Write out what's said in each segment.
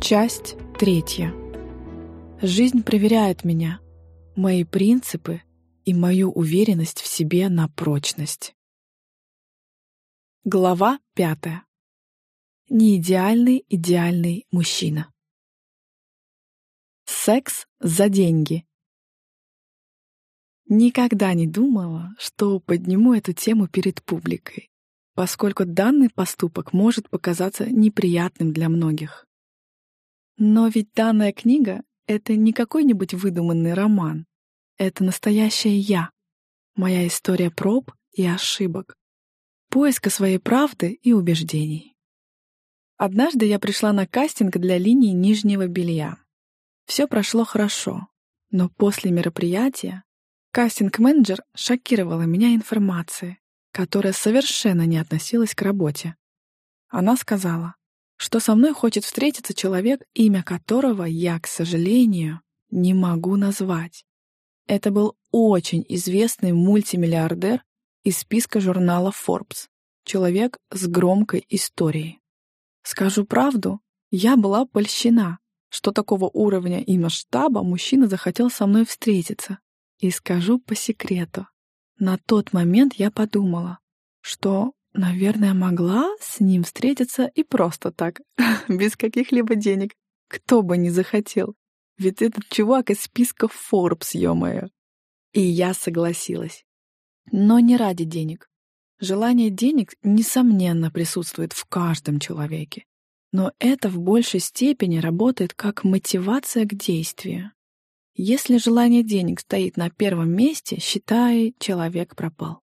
Часть третья. Жизнь проверяет меня, мои принципы и мою уверенность в себе на прочность. Глава пятая. Неидеальный идеальный мужчина. Секс за деньги. Никогда не думала, что подниму эту тему перед публикой, поскольку данный поступок может показаться неприятным для многих. Но ведь данная книга — это не какой-нибудь выдуманный роман. Это настоящая я. Моя история проб и ошибок. Поиска своей правды и убеждений. Однажды я пришла на кастинг для линии нижнего белья. Все прошло хорошо, но после мероприятия кастинг-менеджер шокировала меня информацией, которая совершенно не относилась к работе. Она сказала, что со мной хочет встретиться человек, имя которого я, к сожалению, не могу назвать. Это был очень известный мультимиллиардер из списка журнала Forbes, человек с громкой историей. Скажу правду, я была польщена, что такого уровня и масштаба мужчина захотел со мной встретиться. И скажу по секрету, на тот момент я подумала, что Наверное, могла с ним встретиться и просто так, без каких-либо денег. Кто бы не захотел. Ведь этот чувак из списка Forbes, ё-моё. И я согласилась. Но не ради денег. Желание денег, несомненно, присутствует в каждом человеке. Но это в большей степени работает как мотивация к действию. Если желание денег стоит на первом месте, считай, человек пропал.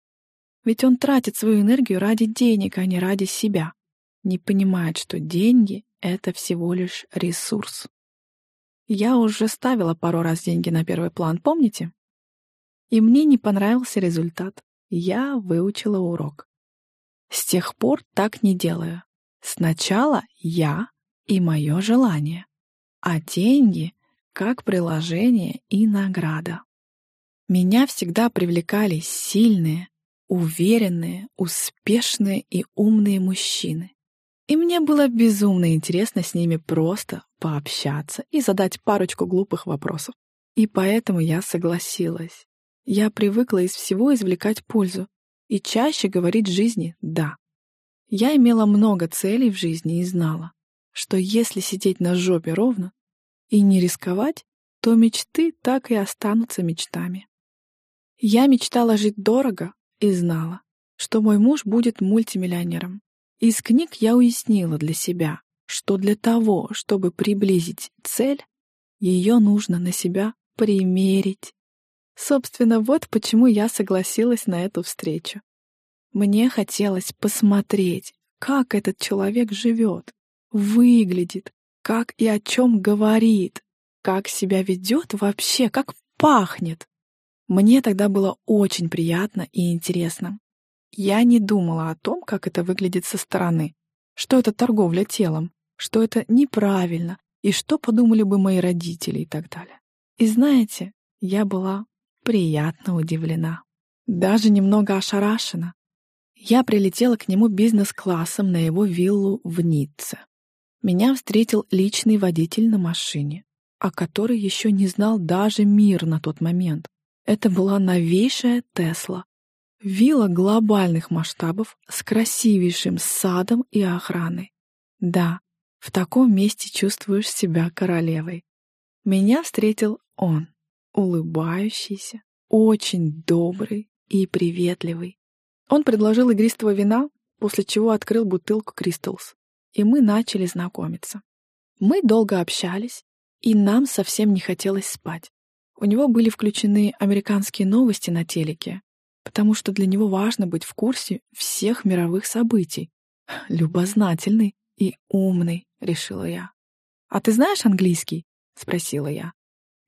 Ведь он тратит свою энергию ради денег, а не ради себя. Не понимает, что деньги — это всего лишь ресурс. Я уже ставила пару раз деньги на первый план, помните? И мне не понравился результат. Я выучила урок. С тех пор так не делаю. Сначала я и мое желание, а деньги — как приложение и награда. Меня всегда привлекали сильные, уверенные, успешные и умные мужчины. И мне было безумно интересно с ними просто пообщаться и задать парочку глупых вопросов. И поэтому я согласилась. Я привыкла из всего извлекать пользу и чаще говорить жизни «да». Я имела много целей в жизни и знала, что если сидеть на жопе ровно и не рисковать, то мечты так и останутся мечтами. Я мечтала жить дорого, и знала, что мой муж будет мультимиллионером. Из книг я уяснила для себя, что для того, чтобы приблизить цель, ее нужно на себя примерить. Собственно, вот почему я согласилась на эту встречу. Мне хотелось посмотреть, как этот человек живет, выглядит, как и о чем говорит, как себя ведет вообще, как пахнет. Мне тогда было очень приятно и интересно. Я не думала о том, как это выглядит со стороны, что это торговля телом, что это неправильно, и что подумали бы мои родители и так далее. И знаете, я была приятно удивлена, даже немного ошарашена. Я прилетела к нему бизнес-классом на его виллу в Ницце. Меня встретил личный водитель на машине, о которой еще не знал даже мир на тот момент. Это была новейшая Тесла. Вилла глобальных масштабов с красивейшим садом и охраной. Да, в таком месте чувствуешь себя королевой. Меня встретил он, улыбающийся, очень добрый и приветливый. Он предложил игристого вина, после чего открыл бутылку Кристалс, и мы начали знакомиться. Мы долго общались, и нам совсем не хотелось спать. У него были включены американские новости на телеке, потому что для него важно быть в курсе всех мировых событий. Любознательный и умный, решила я. «А ты знаешь английский?» — спросила я.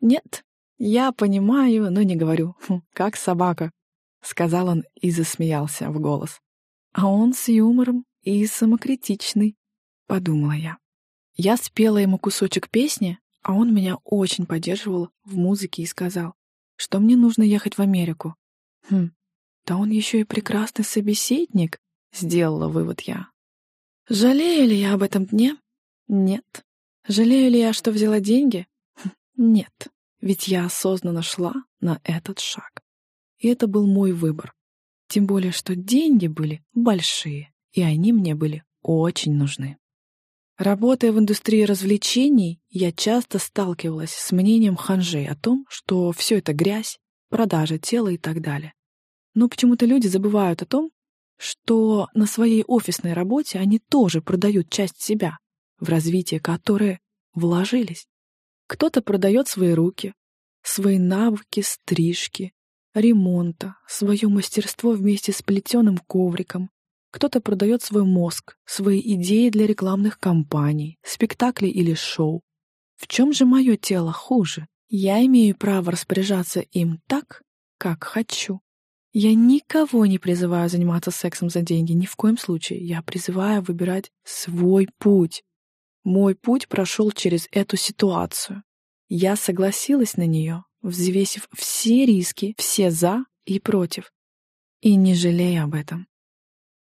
«Нет, я понимаю, но не говорю. Хм, как собака», — сказал он и засмеялся в голос. «А он с юмором и самокритичный», — подумала я. Я спела ему кусочек песни, а он меня очень поддерживал в музыке и сказал, что мне нужно ехать в Америку. Хм, да он еще и прекрасный собеседник, сделала вывод я. Жалею ли я об этом дне? Нет. Жалею ли я, что взяла деньги? Хм, нет, ведь я осознанно шла на этот шаг. И это был мой выбор. Тем более, что деньги были большие, и они мне были очень нужны. Работая в индустрии развлечений, я часто сталкивалась с мнением ханжей о том, что все это грязь, продажа тела и так далее. Но почему-то люди забывают о том, что на своей офисной работе они тоже продают часть себя, в развитие которой вложились. Кто-то продает свои руки, свои навыки стрижки, ремонта, свое мастерство вместе с плетеным ковриком, кто-то продает свой мозг, свои идеи для рекламных кампаний, спектаклей или шоу. В чем же мое тело хуже? Я имею право распоряжаться им так, как хочу. Я никого не призываю заниматься сексом за деньги, ни в коем случае. Я призываю выбирать свой путь. Мой путь прошел через эту ситуацию. Я согласилась на нее, взвесив все риски, все «за» и «против». И не жалею об этом.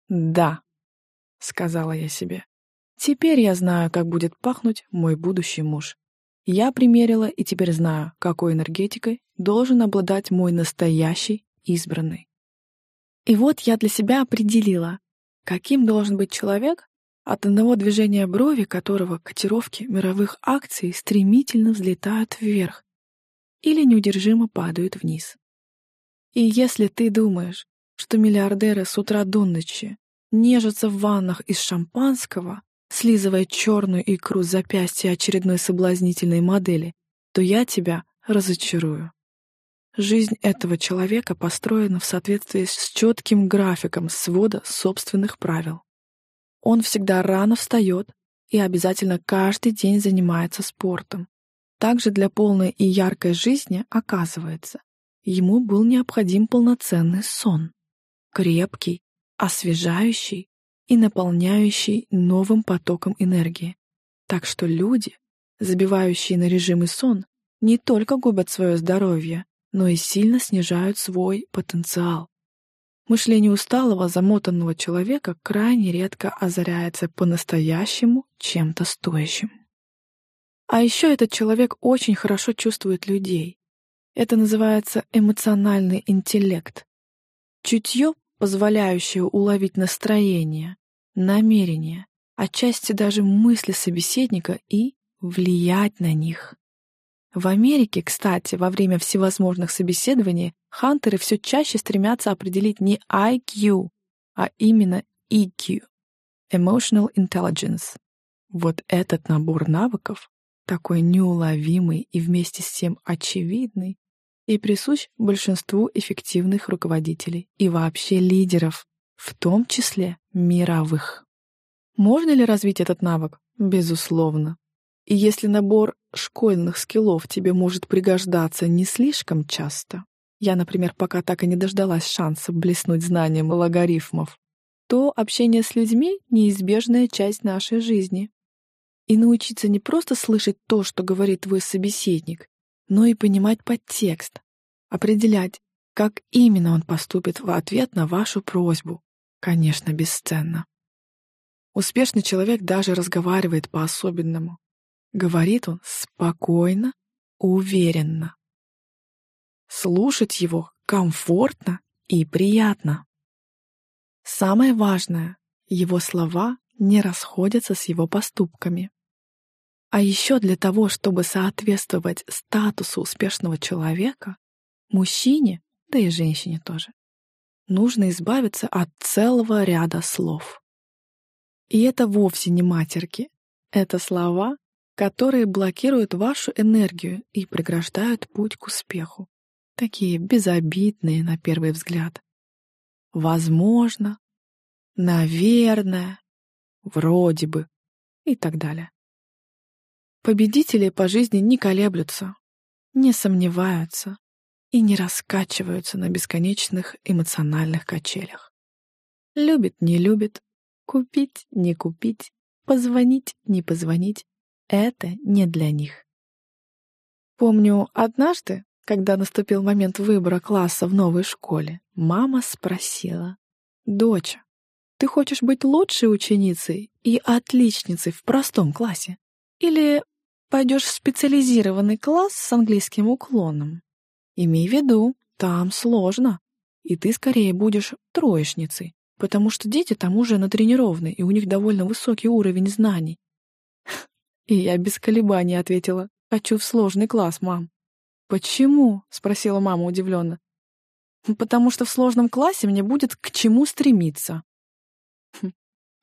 «Да», — сказала я себе. «Теперь я знаю, как будет пахнуть мой будущий муж. Я примерила и теперь знаю, какой энергетикой должен обладать мой настоящий избранный. И вот я для себя определила, каким должен быть человек, от одного движения брови которого котировки мировых акций стремительно взлетают вверх или неудержимо падают вниз. И если ты думаешь, что миллиардеры с утра до ночи нежатся в ваннах из шампанского, слизывая черную икру с запястья очередной соблазнительной модели, то я тебя разочарую. Жизнь этого человека построена в соответствии с четким графиком свода собственных правил. Он всегда рано встает и обязательно каждый день занимается спортом. Также для полной и яркой жизни, оказывается, ему был необходим полноценный сон крепкий, освежающий и наполняющий новым потоком энергии. Так что люди, забивающие на режим и сон, не только губят свое здоровье, но и сильно снижают свой потенциал. Мышление усталого, замотанного человека крайне редко озаряется по-настоящему чем-то стоящим. А еще этот человек очень хорошо чувствует людей. Это называется эмоциональный интеллект. Чутье позволяющее уловить настроение, намерения, отчасти даже мысли собеседника и влиять на них. В Америке, кстати, во время всевозможных собеседований хантеры все чаще стремятся определить не IQ, а именно EQ — Emotional Intelligence. Вот этот набор навыков, такой неуловимый и вместе с тем очевидный, и присущ большинству эффективных руководителей и вообще лидеров, в том числе мировых. Можно ли развить этот навык? Безусловно. И если набор школьных скиллов тебе может пригождаться не слишком часто, я, например, пока так и не дождалась шанса блеснуть знанием логарифмов, то общение с людьми — неизбежная часть нашей жизни. И научиться не просто слышать то, что говорит твой собеседник, но и понимать подтекст, определять, как именно он поступит в ответ на вашу просьбу. Конечно, бесценно. Успешный человек даже разговаривает по-особенному. Говорит он спокойно, уверенно. Слушать его комфортно и приятно. Самое важное, его слова не расходятся с его поступками. А еще для того, чтобы соответствовать статусу успешного человека, мужчине, да и женщине тоже, нужно избавиться от целого ряда слов. И это вовсе не матерки. Это слова, которые блокируют вашу энергию и преграждают путь к успеху. Такие безобидные на первый взгляд. Возможно, наверное, вроде бы и так далее. Победители по жизни не колеблются, не сомневаются и не раскачиваются на бесконечных эмоциональных качелях. Любит, не любит, купить, не купить, позвонить, не позвонить — это не для них. Помню, однажды, когда наступил момент выбора класса в новой школе, мама спросила, «Доча, ты хочешь быть лучшей ученицей и отличницей в простом классе? Или пойдешь в специализированный класс с английским уклоном. Имей в виду, там сложно, и ты скорее будешь троечницей, потому что дети там уже натренированы, и у них довольно высокий уровень знаний. И я без колебаний ответила, хочу в сложный класс, мам. «Почему?» — спросила мама удивленно. «Потому что в сложном классе мне будет к чему стремиться». Хм.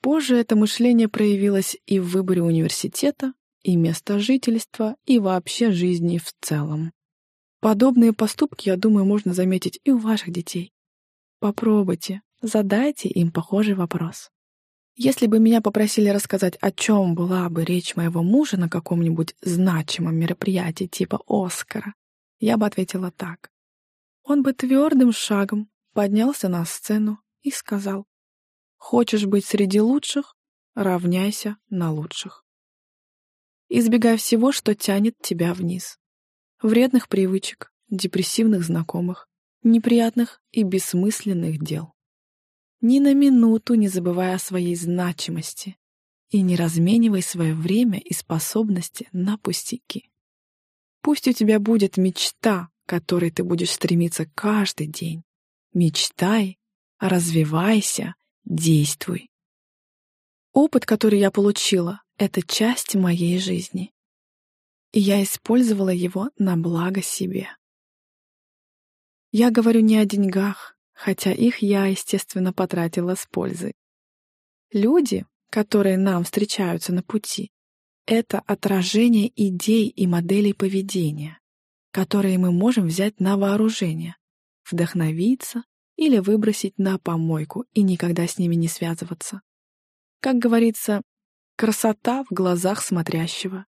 Позже это мышление проявилось и в выборе университета, и места жительства, и вообще жизни в целом. Подобные поступки, я думаю, можно заметить и у ваших детей. Попробуйте, задайте им похожий вопрос. Если бы меня попросили рассказать, о чем была бы речь моего мужа на каком-нибудь значимом мероприятии типа Оскара, я бы ответила так. Он бы твердым шагом поднялся на сцену и сказал, «Хочешь быть среди лучших? Равняйся на лучших». Избегай всего, что тянет тебя вниз. Вредных привычек, депрессивных знакомых, неприятных и бессмысленных дел ни на минуту не забывая о своей значимости и не разменивай свое время и способности на пустяки. Пусть у тебя будет мечта, которой ты будешь стремиться каждый день. Мечтай, развивайся, действуй. Опыт, который я получила, — это часть моей жизни. И я использовала его на благо себе. Я говорю не о деньгах, хотя их я, естественно, потратила с пользой. Люди, которые нам встречаются на пути, это отражение идей и моделей поведения, которые мы можем взять на вооружение, вдохновиться или выбросить на помойку и никогда с ними не связываться. Как говорится, красота в глазах смотрящего.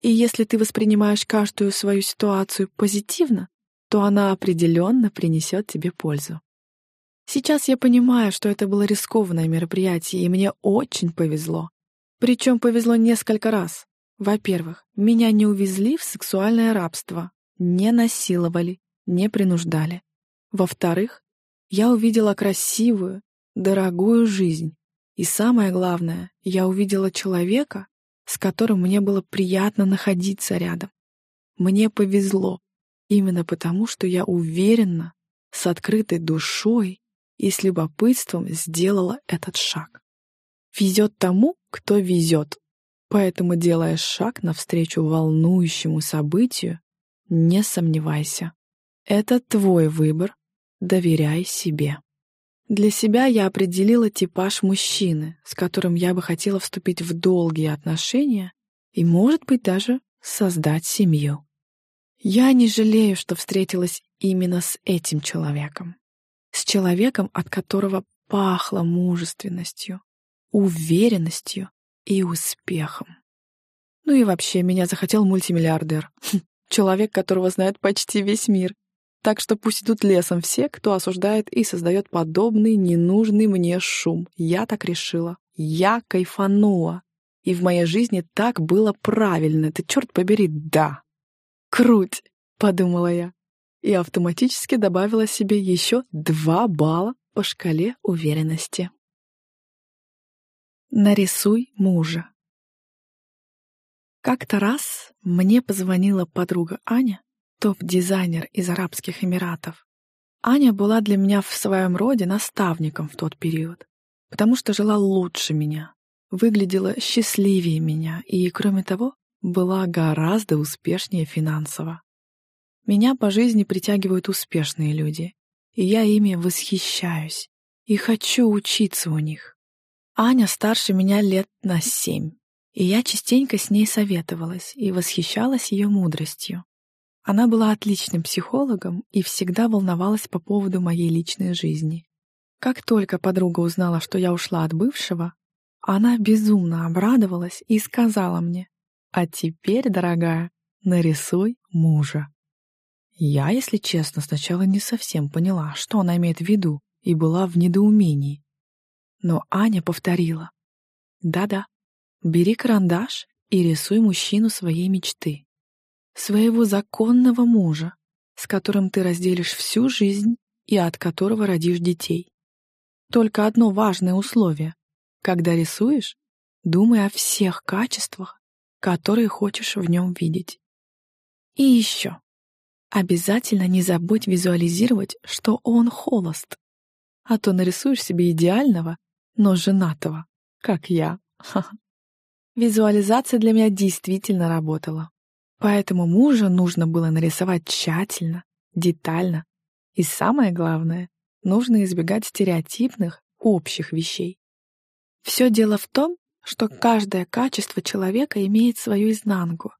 И если ты воспринимаешь каждую свою ситуацию позитивно, то она определенно принесет тебе пользу. Сейчас я понимаю, что это было рискованное мероприятие, и мне очень повезло. Причем повезло несколько раз. Во-первых, меня не увезли в сексуальное рабство, не насиловали, не принуждали. Во-вторых, я увидела красивую, дорогую жизнь. И самое главное, я увидела человека, с которым мне было приятно находиться рядом. Мне повезло, именно потому, что я уверенно, с открытой душой и с любопытством сделала этот шаг. Везет тому, кто везет. Поэтому, делая шаг навстречу волнующему событию, не сомневайся. Это твой выбор. Доверяй себе. Для себя я определила типаж мужчины, с которым я бы хотела вступить в долгие отношения и, может быть, даже создать семью. Я не жалею, что встретилась именно с этим человеком с человеком, от которого пахло мужественностью, уверенностью и успехом. Ну и вообще, меня захотел мультимиллиардер. Человек, которого знает почти весь мир. Так что пусть идут лесом все, кто осуждает и создает подобный ненужный мне шум. Я так решила. Я кайфанула. И в моей жизни так было правильно. Ты, черт побери, да. Круть, подумала я и автоматически добавила себе еще два балла по шкале уверенности. Нарисуй мужа. Как-то раз мне позвонила подруга Аня, топ-дизайнер из Арабских Эмиратов. Аня была для меня в своем роде наставником в тот период, потому что жила лучше меня, выглядела счастливее меня и, кроме того, была гораздо успешнее финансово. Меня по жизни притягивают успешные люди, и я ими восхищаюсь и хочу учиться у них. Аня старше меня лет на семь, и я частенько с ней советовалась и восхищалась ее мудростью. Она была отличным психологом и всегда волновалась по поводу моей личной жизни. Как только подруга узнала, что я ушла от бывшего, она безумно обрадовалась и сказала мне, «А теперь, дорогая, нарисуй мужа». Я, если честно, сначала не совсем поняла, что она имеет в виду, и была в недоумении. Но Аня повторила. «Да-да, бери карандаш и рисуй мужчину своей мечты. Своего законного мужа, с которым ты разделишь всю жизнь и от которого родишь детей. Только одно важное условие. Когда рисуешь, думай о всех качествах, которые хочешь в нем видеть. И еще. Обязательно не забудь визуализировать, что он холост. А то нарисуешь себе идеального, но женатого, как я. Визуализация для меня действительно работала. Поэтому мужа нужно было нарисовать тщательно, детально. И самое главное, нужно избегать стереотипных, общих вещей. Все дело в том, что каждое качество человека имеет свою изнанку,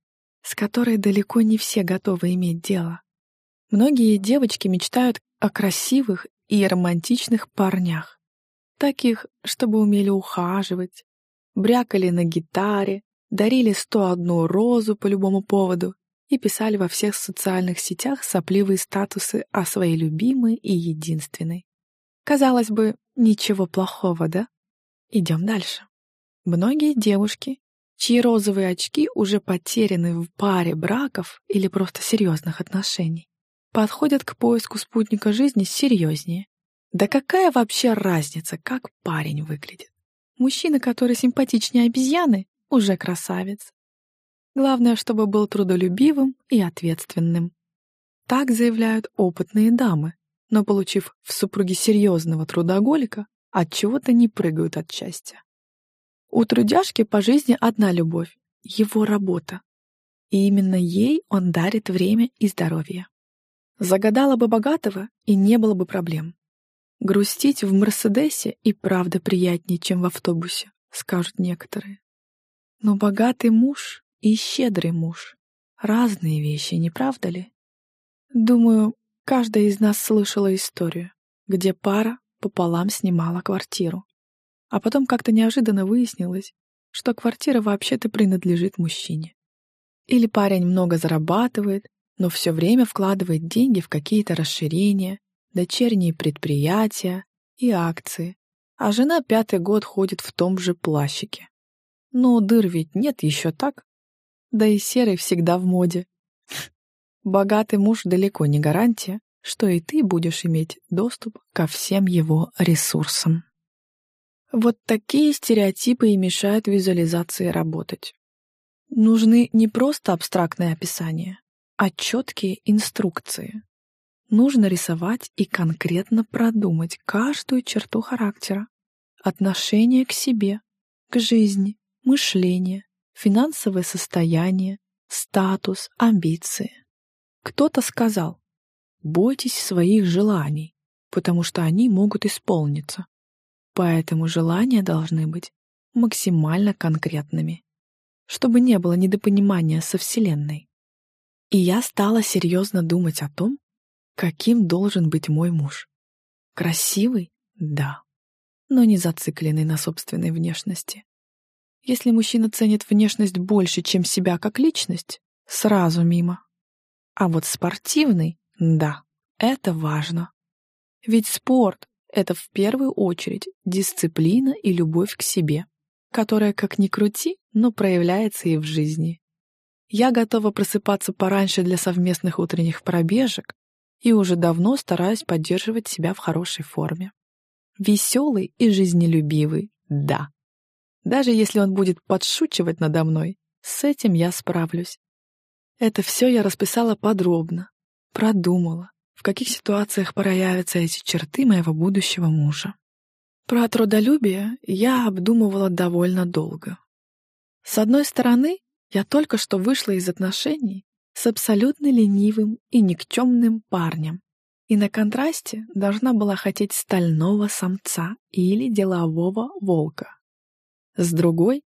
с которой далеко не все готовы иметь дело. Многие девочки мечтают о красивых и романтичных парнях, таких, чтобы умели ухаживать, брякали на гитаре, дарили 101 розу по любому поводу и писали во всех социальных сетях сопливые статусы о своей любимой и единственной. Казалось бы, ничего плохого, да? Идем дальше. Многие девушки, чьи розовые очки уже потеряны в паре браков или просто серьезных отношений, подходят к поиску спутника жизни серьезнее. Да какая вообще разница, как парень выглядит? Мужчина, который симпатичнее обезьяны, уже красавец. Главное, чтобы был трудолюбивым и ответственным. Так заявляют опытные дамы, но, получив в супруге серьезного трудоголика, от чего то не прыгают от счастья. У трудяжки по жизни одна любовь — его работа. И именно ей он дарит время и здоровье. Загадала бы богатого, и не было бы проблем. Грустить в Мерседесе и правда приятнее, чем в автобусе, скажут некоторые. Но богатый муж и щедрый муж — разные вещи, не правда ли? Думаю, каждая из нас слышала историю, где пара пополам снимала квартиру. А потом как-то неожиданно выяснилось, что квартира вообще-то принадлежит мужчине. Или парень много зарабатывает, но все время вкладывает деньги в какие-то расширения, дочерние предприятия и акции, а жена пятый год ходит в том же плащике. Но дыр ведь нет еще так. Да и серый всегда в моде. Богатый муж далеко не гарантия, что и ты будешь иметь доступ ко всем его ресурсам. Вот такие стереотипы и мешают визуализации работать. Нужны не просто абстрактные описания, а четкие инструкции. Нужно рисовать и конкретно продумать каждую черту характера, отношение к себе, к жизни, мышление, финансовое состояние, статус, амбиции. Кто-то сказал, бойтесь своих желаний, потому что они могут исполниться. Поэтому желания должны быть максимально конкретными, чтобы не было недопонимания со Вселенной. И я стала серьезно думать о том, каким должен быть мой муж. Красивый? Да. Но не зацикленный на собственной внешности. Если мужчина ценит внешность больше, чем себя как личность, сразу мимо. А вот спортивный — да, это важно. Ведь спорт это в первую очередь дисциплина и любовь к себе, которая, как ни крути, но проявляется и в жизни. Я готова просыпаться пораньше для совместных утренних пробежек и уже давно стараюсь поддерживать себя в хорошей форме. Веселый и жизнелюбивый, да. Даже если он будет подшучивать надо мной, с этим я справлюсь. Это все я расписала подробно, продумала, в каких ситуациях проявятся эти черты моего будущего мужа. Про трудолюбие я обдумывала довольно долго. С одной стороны, я только что вышла из отношений с абсолютно ленивым и никчемным парнем, и на контрасте должна была хотеть стального самца или делового волка. С другой,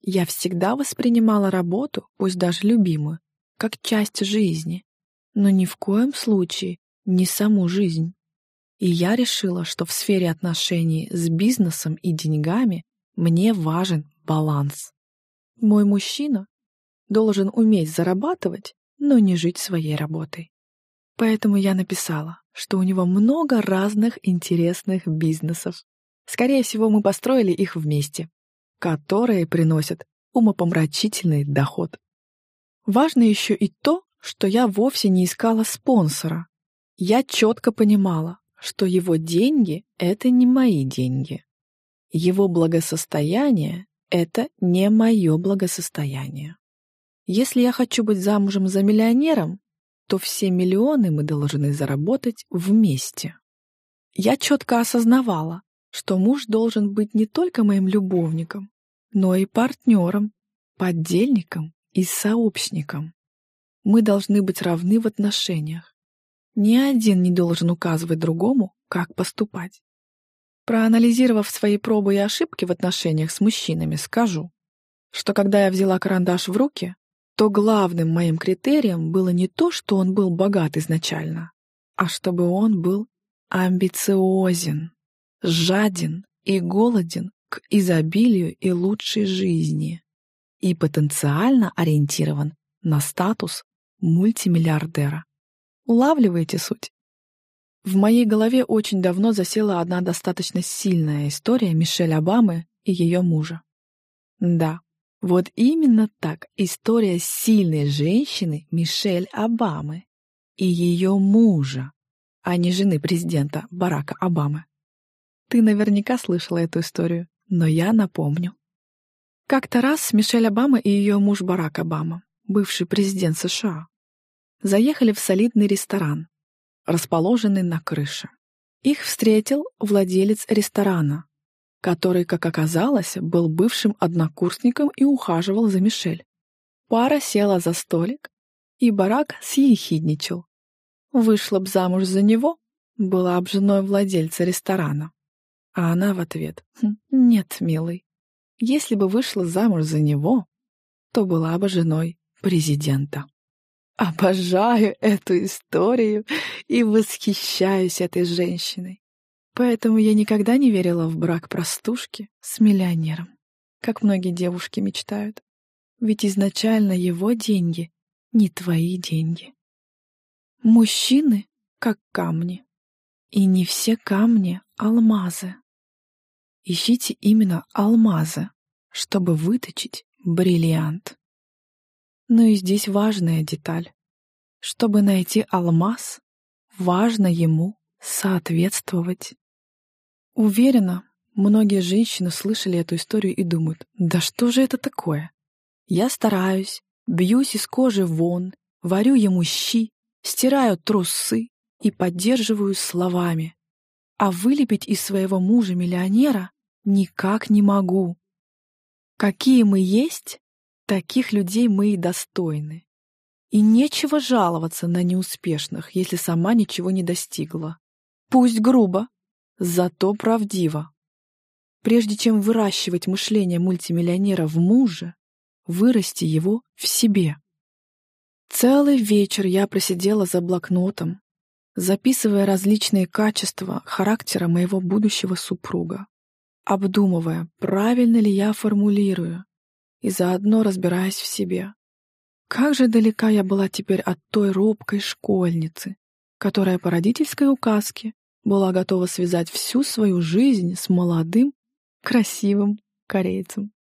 я всегда воспринимала работу, пусть даже любимую, как часть жизни, но ни в коем случае не саму жизнь. И я решила, что в сфере отношений с бизнесом и деньгами мне важен баланс. Мой мужчина должен уметь зарабатывать, но не жить своей работой. Поэтому я написала, что у него много разных интересных бизнесов. Скорее всего, мы построили их вместе, которые приносят умопомрачительный доход. Важно еще и то, что я вовсе не искала спонсора, я четко понимала, что его деньги — это не мои деньги. Его благосостояние — это не мое благосостояние. Если я хочу быть замужем за миллионером, то все миллионы мы должны заработать вместе. Я четко осознавала, что муж должен быть не только моим любовником, но и партнером, поддельником и сообщником. Мы должны быть равны в отношениях. Ни один не должен указывать другому, как поступать. Проанализировав свои пробы и ошибки в отношениях с мужчинами, скажу, что когда я взяла карандаш в руки, то главным моим критерием было не то, что он был богат изначально, а чтобы он был амбициозен, жаден и голоден к изобилию и лучшей жизни и потенциально ориентирован на статус мультимиллиардера. Улавливаете суть? В моей голове очень давно засела одна достаточно сильная история Мишель Обамы и ее мужа. Да, вот именно так история сильной женщины Мишель Обамы и ее мужа, а не жены президента Барака Обамы. Ты наверняка слышала эту историю, но я напомню. Как-то раз Мишель Обама и ее муж Барак Обама, бывший президент США, заехали в солидный ресторан, расположенный на крыше. Их встретил владелец ресторана, который, как оказалось, был бывшим однокурсником и ухаживал за Мишель. Пара села за столик, и Барак съехидничал. Вышла б замуж за него, была б женой владельца ресторана. А она в ответ «Хм, «Нет, милый, если бы вышла замуж за него, то была бы женой президента». Обожаю эту историю и восхищаюсь этой женщиной. Поэтому я никогда не верила в брак простушки с миллионером, как многие девушки мечтают. Ведь изначально его деньги не твои деньги. Мужчины как камни. И не все камни — алмазы. Ищите именно алмазы, чтобы выточить бриллиант. Но и здесь важная деталь. Чтобы найти алмаз, важно ему соответствовать. Уверена, многие женщины слышали эту историю и думают, да что же это такое? Я стараюсь, бьюсь из кожи вон, варю ему щи, стираю трусы и поддерживаю словами. А вылепить из своего мужа-миллионера никак не могу. Какие мы есть, таких людей мы и достойны. И нечего жаловаться на неуспешных, если сама ничего не достигла. Пусть грубо, зато правдиво. Прежде чем выращивать мышление мультимиллионера в муже, вырасти его в себе. Целый вечер я просидела за блокнотом, записывая различные качества характера моего будущего супруга, обдумывая, правильно ли я формулирую, и заодно разбираясь в себе. Как же далека я была теперь от той робкой школьницы, которая по родительской указке была готова связать всю свою жизнь с молодым, красивым корейцем.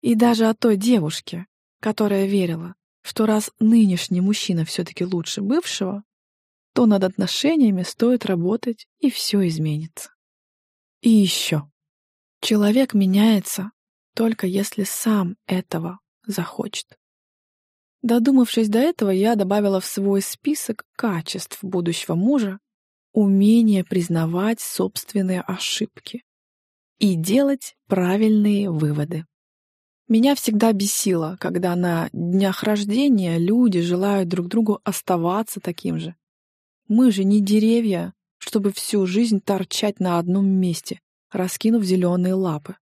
И даже от той девушке, которая верила, что раз нынешний мужчина все-таки лучше бывшего, то над отношениями стоит работать, и все изменится. И еще. Человек меняется только если сам этого захочет. Додумавшись до этого, я добавила в свой список качеств будущего мужа умение признавать собственные ошибки и делать правильные выводы. Меня всегда бесило, когда на днях рождения люди желают друг другу оставаться таким же. Мы же не деревья, чтобы всю жизнь торчать на одном месте, раскинув зеленые лапы.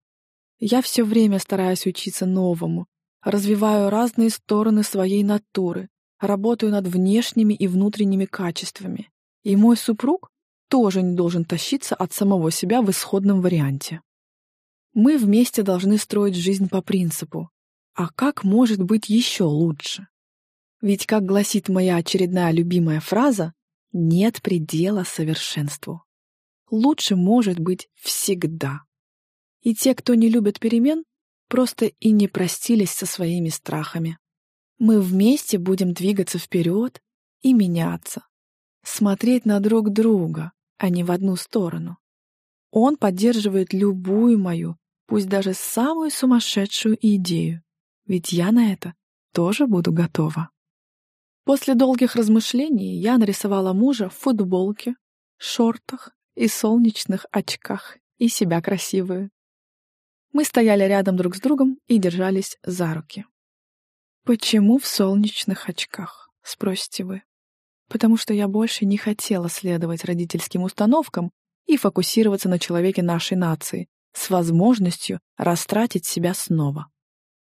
Я все время стараюсь учиться новому, развиваю разные стороны своей натуры, работаю над внешними и внутренними качествами, и мой супруг тоже не должен тащиться от самого себя в исходном варианте. Мы вместе должны строить жизнь по принципу «А как может быть еще лучше?» Ведь, как гласит моя очередная любимая фраза, нет предела совершенству. Лучше может быть всегда. И те, кто не любит перемен, просто и не простились со своими страхами. Мы вместе будем двигаться вперед и меняться, смотреть на друг друга, а не в одну сторону. Он поддерживает любую мою, пусть даже самую сумасшедшую идею, ведь я на это тоже буду готова. После долгих размышлений я нарисовала мужа в футболке, шортах и солнечных очках и себя красивую. Мы стояли рядом друг с другом и держались за руки. «Почему в солнечных очках?» — спросите вы. Потому что я больше не хотела следовать родительским установкам и фокусироваться на человеке нашей нации с возможностью растратить себя снова.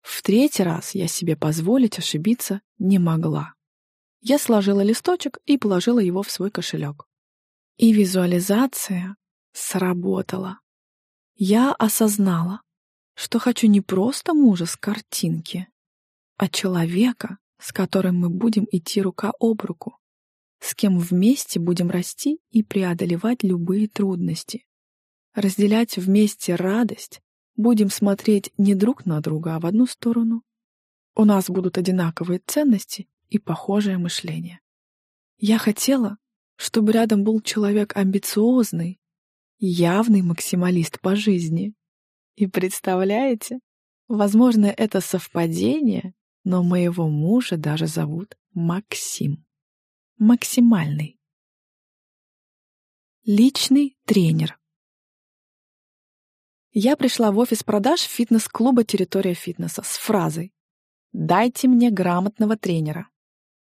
В третий раз я себе позволить ошибиться не могла. Я сложила листочек и положила его в свой кошелек. И визуализация сработала. Я осознала, что хочу не просто мужа с картинки, а человека, с которым мы будем идти рука об руку, с кем вместе будем расти и преодолевать любые трудности. Разделять вместе радость, будем смотреть не друг на друга, а в одну сторону. У нас будут одинаковые ценности и похожее мышление. Я хотела, чтобы рядом был человек амбициозный, явный максималист по жизни. И представляете, возможно, это совпадение, но моего мужа даже зовут Максим. Максимальный. Личный тренер. Я пришла в офис продаж фитнес-клуба «Территория фитнеса» с фразой «Дайте мне грамотного тренера,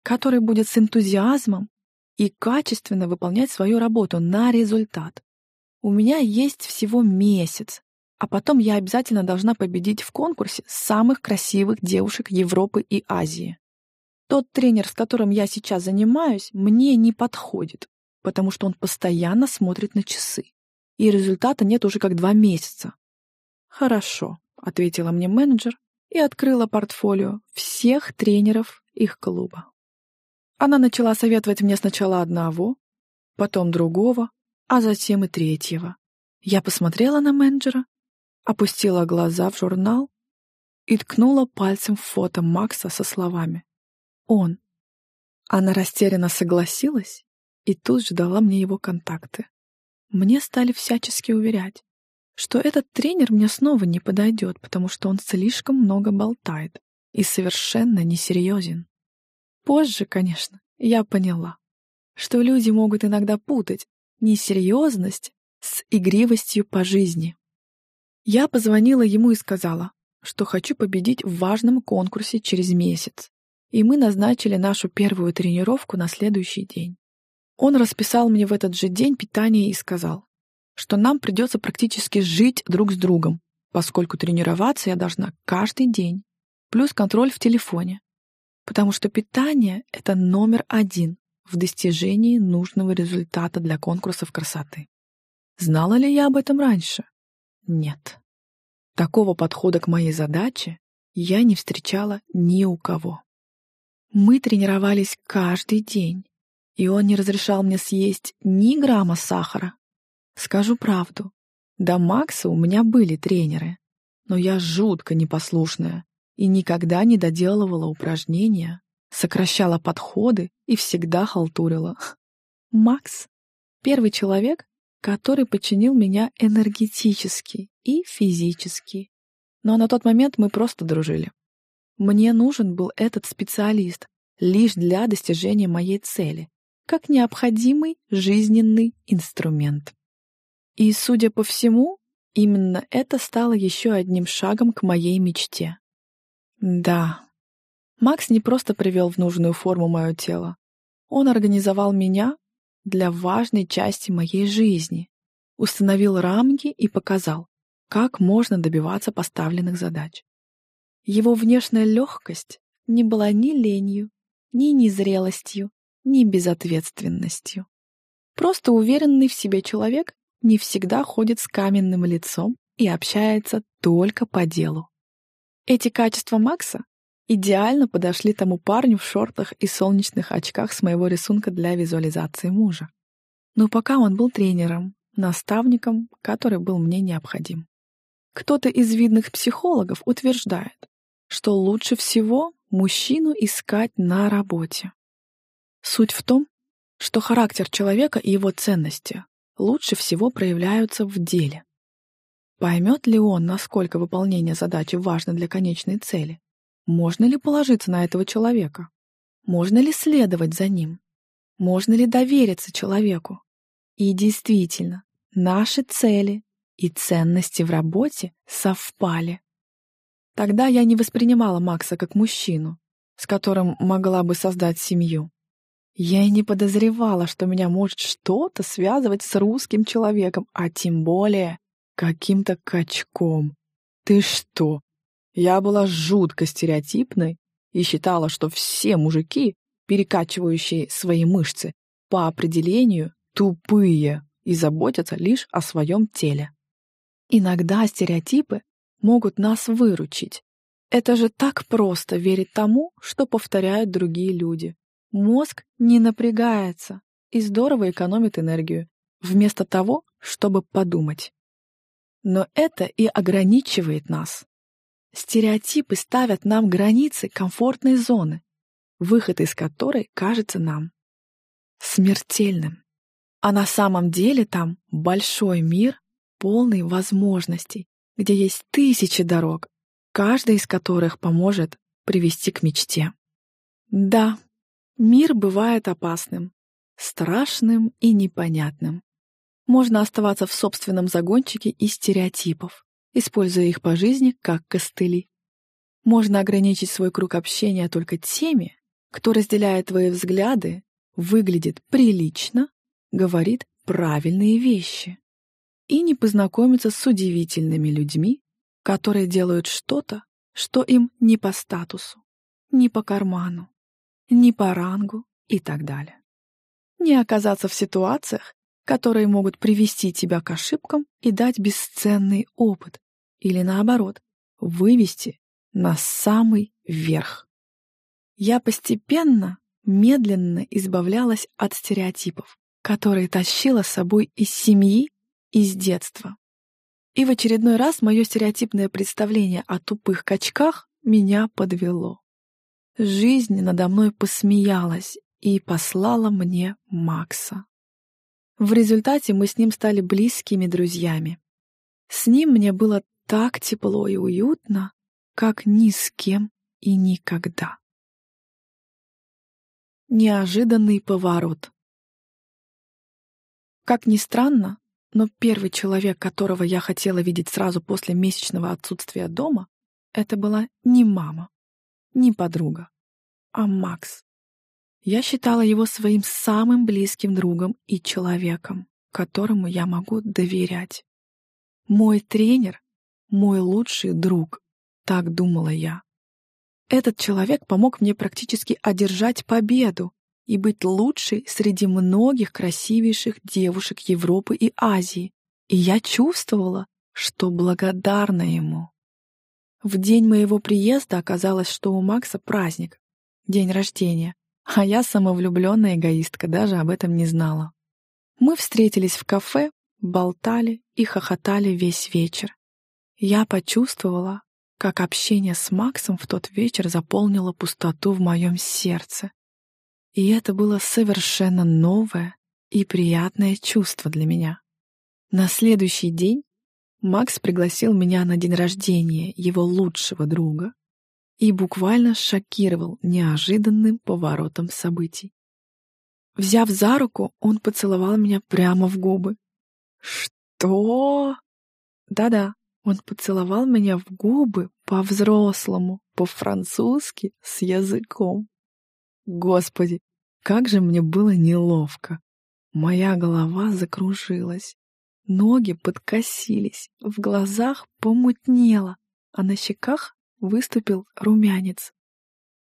который будет с энтузиазмом и качественно выполнять свою работу на результат. У меня есть всего месяц, а потом я обязательно должна победить в конкурсе самых красивых девушек Европы и Азии. Тот тренер, с которым я сейчас занимаюсь, мне не подходит, потому что он постоянно смотрит на часы, и результата нет уже как два месяца. «Хорошо», — ответила мне менеджер и открыла портфолио всех тренеров их клуба. Она начала советовать мне сначала одного, потом другого, а затем и третьего. Я посмотрела на менеджера, опустила глаза в журнал и ткнула пальцем в фото Макса со словами «Он». Она растерянно согласилась и тут же дала мне его контакты. Мне стали всячески уверять, что этот тренер мне снова не подойдет, потому что он слишком много болтает и совершенно несерьезен. Позже, конечно, я поняла, что люди могут иногда путать несерьезность с игривостью по жизни. Я позвонила ему и сказала, что хочу победить в важном конкурсе через месяц, и мы назначили нашу первую тренировку на следующий день. Он расписал мне в этот же день питание и сказал, что нам придется практически жить друг с другом, поскольку тренироваться я должна каждый день, плюс контроль в телефоне, потому что питание — это номер один в достижении нужного результата для конкурсов красоты. Знала ли я об этом раньше? Нет. Такого подхода к моей задаче я не встречала ни у кого. Мы тренировались каждый день, и он не разрешал мне съесть ни грамма сахара. Скажу правду, до Макса у меня были тренеры, но я жутко непослушная и никогда не доделывала упражнения, сокращала подходы и всегда халтурила. Макс — первый человек, который подчинил меня энергетически и физически. Но на тот момент мы просто дружили. Мне нужен был этот специалист лишь для достижения моей цели, как необходимый жизненный инструмент. И, судя по всему, именно это стало еще одним шагом к моей мечте. Да, Макс не просто привел в нужную форму мое тело. Он организовал меня для важной части моей жизни, установил рамки и показал, как можно добиваться поставленных задач. Его внешняя легкость не была ни ленью, ни незрелостью, ни безответственностью. Просто уверенный в себе человек не всегда ходит с каменным лицом и общается только по делу. Эти качества Макса идеально подошли тому парню в шортах и солнечных очках с моего рисунка для визуализации мужа. Но пока он был тренером, наставником, который был мне необходим. Кто-то из видных психологов утверждает, что лучше всего мужчину искать на работе. Суть в том, что характер человека и его ценности лучше всего проявляются в деле. Поймет ли он, насколько выполнение задачи важно для конечной цели? Можно ли положиться на этого человека? Можно ли следовать за ним? Можно ли довериться человеку? И действительно, наши цели и ценности в работе совпали. Тогда я не воспринимала Макса как мужчину, с которым могла бы создать семью. Я и не подозревала, что меня может что-то связывать с русским человеком, а тем более каким-то качком. Ты что? Я была жутко стереотипной и считала, что все мужики, перекачивающие свои мышцы, по определению тупые и заботятся лишь о своем теле. Иногда стереотипы могут нас выручить. Это же так просто верить тому, что повторяют другие люди. Мозг не напрягается и здорово экономит энергию, вместо того, чтобы подумать. Но это и ограничивает нас. Стереотипы ставят нам границы комфортной зоны, выход из которой кажется нам смертельным. А на самом деле там большой мир, полный возможностей, где есть тысячи дорог, каждая из которых поможет привести к мечте. Да, Мир бывает опасным, страшным и непонятным. Можно оставаться в собственном загончике из стереотипов, используя их по жизни как костыли. Можно ограничить свой круг общения только теми, кто разделяет твои взгляды, выглядит прилично, говорит правильные вещи. И не познакомиться с удивительными людьми, которые делают что-то, что им не по статусу, не по карману ни по рангу и так далее. Не оказаться в ситуациях, которые могут привести тебя к ошибкам и дать бесценный опыт, или наоборот, вывести на самый верх. Я постепенно, медленно избавлялась от стереотипов, которые тащила с собой из семьи, из детства. И в очередной раз мое стереотипное представление о тупых качках меня подвело. Жизнь надо мной посмеялась и послала мне Макса. В результате мы с ним стали близкими друзьями. С ним мне было так тепло и уютно, как ни с кем и никогда. Неожиданный поворот. Как ни странно, но первый человек, которого я хотела видеть сразу после месячного отсутствия дома, это была не мама не подруга, а Макс. Я считала его своим самым близким другом и человеком, которому я могу доверять. Мой тренер — мой лучший друг, так думала я. Этот человек помог мне практически одержать победу и быть лучшей среди многих красивейших девушек Европы и Азии, и я чувствовала, что благодарна ему. В день моего приезда оказалось, что у Макса праздник, день рождения, а я самовлюбленная эгоистка, даже об этом не знала. Мы встретились в кафе, болтали и хохотали весь вечер. Я почувствовала, как общение с Максом в тот вечер заполнило пустоту в моем сердце. И это было совершенно новое и приятное чувство для меня. На следующий день Макс пригласил меня на день рождения его лучшего друга и буквально шокировал неожиданным поворотом событий. Взяв за руку, он поцеловал меня прямо в губы. Что? Да-да, он поцеловал меня в губы по-взрослому, по-французски, с языком. Господи, как же мне было неловко. Моя голова закружилась. Ноги подкосились, в глазах помутнело, а на щеках выступил румянец.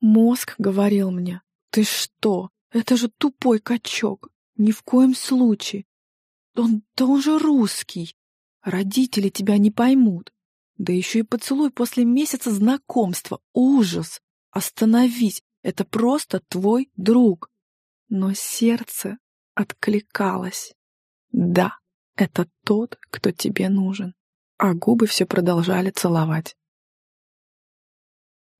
Мозг говорил мне, «Ты что? Это же тупой качок! Ни в коем случае! Он, да он же русский! Родители тебя не поймут! Да еще и поцелуй после месяца знакомства! Ужас! Остановись! Это просто твой друг!» Но сердце откликалось. «Да!» Это тот, кто тебе нужен. А губы все продолжали целовать.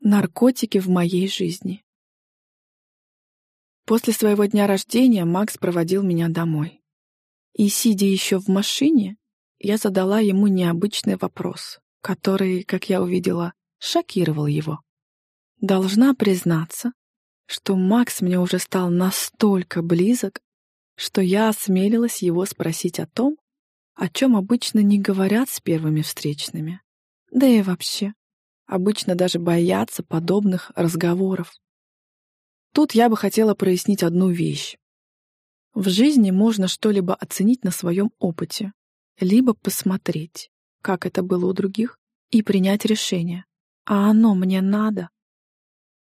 Наркотики в моей жизни. После своего дня рождения Макс проводил меня домой. И, сидя еще в машине, я задала ему необычный вопрос, который, как я увидела, шокировал его. Должна признаться, что Макс мне уже стал настолько близок, что я осмелилась его спросить о том, о чем обычно не говорят с первыми встречными. Да и вообще, обычно даже боятся подобных разговоров. Тут я бы хотела прояснить одну вещь. В жизни можно что-либо оценить на своем опыте, либо посмотреть, как это было у других, и принять решение. А оно мне надо.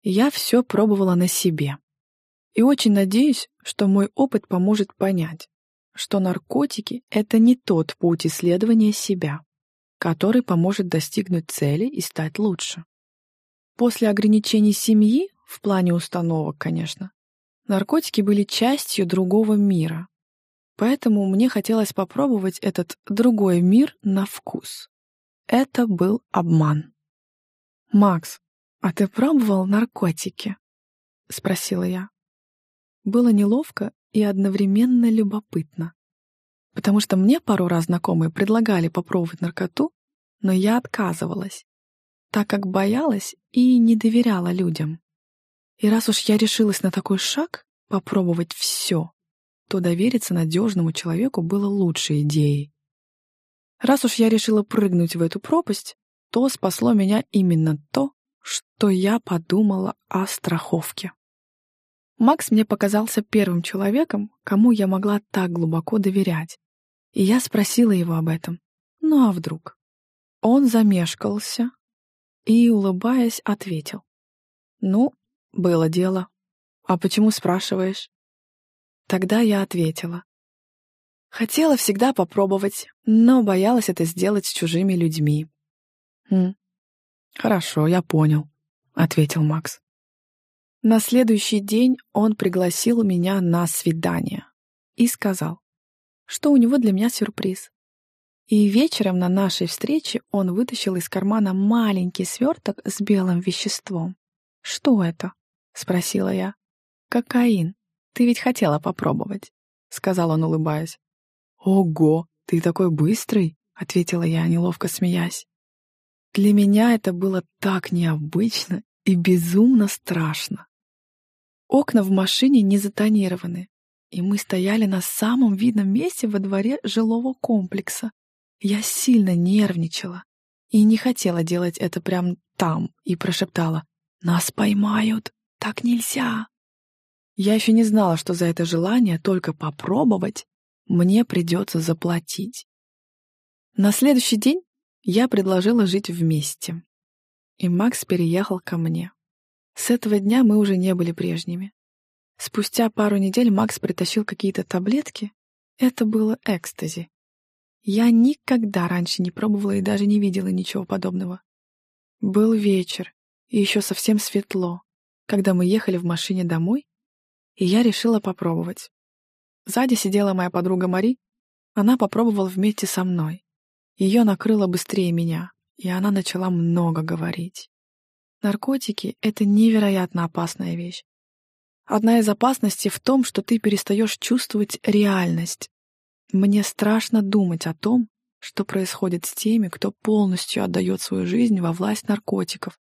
Я все пробовала на себе. И очень надеюсь, что мой опыт поможет понять, что наркотики — это не тот путь исследования себя, который поможет достигнуть цели и стать лучше. После ограничений семьи, в плане установок, конечно, наркотики были частью другого мира. Поэтому мне хотелось попробовать этот другой мир на вкус. Это был обман. «Макс, а ты пробовал наркотики?» — спросила я. Было неловко и одновременно любопытно. Потому что мне пару раз знакомые предлагали попробовать наркоту, но я отказывалась, так как боялась и не доверяла людям. И раз уж я решилась на такой шаг, попробовать все, то довериться надежному человеку было лучшей идеей. Раз уж я решила прыгнуть в эту пропасть, то спасло меня именно то, что я подумала о страховке. Макс мне показался первым человеком, кому я могла так глубоко доверять. И я спросила его об этом. Ну а вдруг? Он замешкался и, улыбаясь, ответил. «Ну, было дело. А почему спрашиваешь?» Тогда я ответила. Хотела всегда попробовать, но боялась это сделать с чужими людьми. «Хм, хорошо, я понял», — ответил Макс. На следующий день он пригласил меня на свидание и сказал, что у него для меня сюрприз. И вечером на нашей встрече он вытащил из кармана маленький сверток с белым веществом. «Что это?» — спросила я. «Кокаин. Ты ведь хотела попробовать», — сказал он, улыбаясь. «Ого, ты такой быстрый!» — ответила я, неловко смеясь. Для меня это было так необычно и безумно страшно. Окна в машине не затонированы, и мы стояли на самом видном месте во дворе жилого комплекса. Я сильно нервничала и не хотела делать это прямо там, и прошептала «Нас поймают! Так нельзя!» Я еще не знала, что за это желание только попробовать мне придется заплатить. На следующий день я предложила жить вместе, и Макс переехал ко мне. С этого дня мы уже не были прежними. Спустя пару недель Макс притащил какие-то таблетки. Это было экстази. Я никогда раньше не пробовала и даже не видела ничего подобного. Был вечер, и еще совсем светло, когда мы ехали в машине домой, и я решила попробовать. Сзади сидела моя подруга Мари. Она попробовала вместе со мной. Ее накрыло быстрее меня, и она начала много говорить. Наркотики — это невероятно опасная вещь. Одна из опасностей в том, что ты перестаешь чувствовать реальность. Мне страшно думать о том, что происходит с теми, кто полностью отдает свою жизнь во власть наркотиков,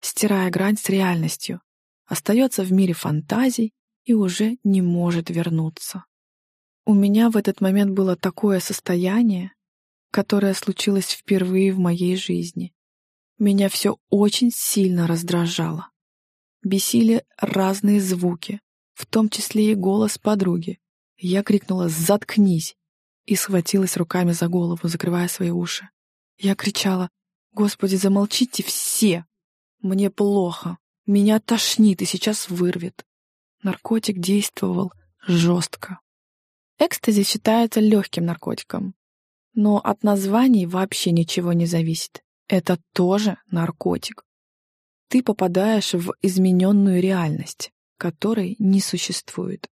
стирая грань с реальностью, остается в мире фантазий и уже не может вернуться. У меня в этот момент было такое состояние, которое случилось впервые в моей жизни. Меня все очень сильно раздражало. Бесили разные звуки, в том числе и голос подруги. Я крикнула «Заткнись!» и схватилась руками за голову, закрывая свои уши. Я кричала «Господи, замолчите все! Мне плохо, меня тошнит и сейчас вырвет». Наркотик действовал жестко. Экстази считается легким наркотиком, но от названий вообще ничего не зависит. Это тоже наркотик. Ты попадаешь в измененную реальность, которой не существует.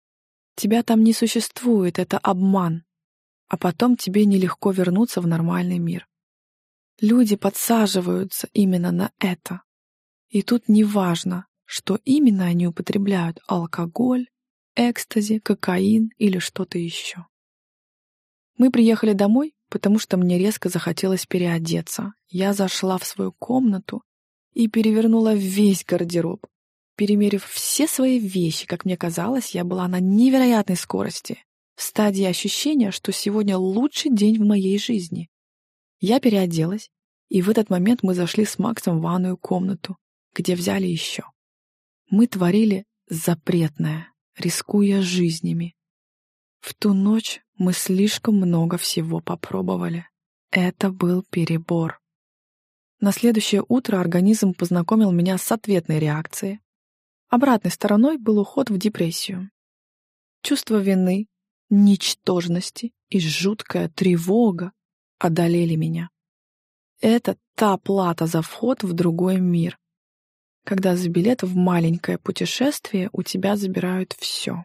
Тебя там не существует, это обман. А потом тебе нелегко вернуться в нормальный мир. Люди подсаживаются именно на это. И тут не важно, что именно они употребляют — алкоголь, экстази, кокаин или что-то еще. Мы приехали домой потому что мне резко захотелось переодеться. Я зашла в свою комнату и перевернула весь гардероб. Перемерив все свои вещи, как мне казалось, я была на невероятной скорости, в стадии ощущения, что сегодня лучший день в моей жизни. Я переоделась, и в этот момент мы зашли с Максом в ванную комнату, где взяли еще. Мы творили запретное, рискуя жизнями. В ту ночь мы слишком много всего попробовали. Это был перебор. На следующее утро организм познакомил меня с ответной реакцией. Обратной стороной был уход в депрессию. Чувство вины, ничтожности и жуткая тревога одолели меня. Это та плата за вход в другой мир, когда за билет в маленькое путешествие у тебя забирают все.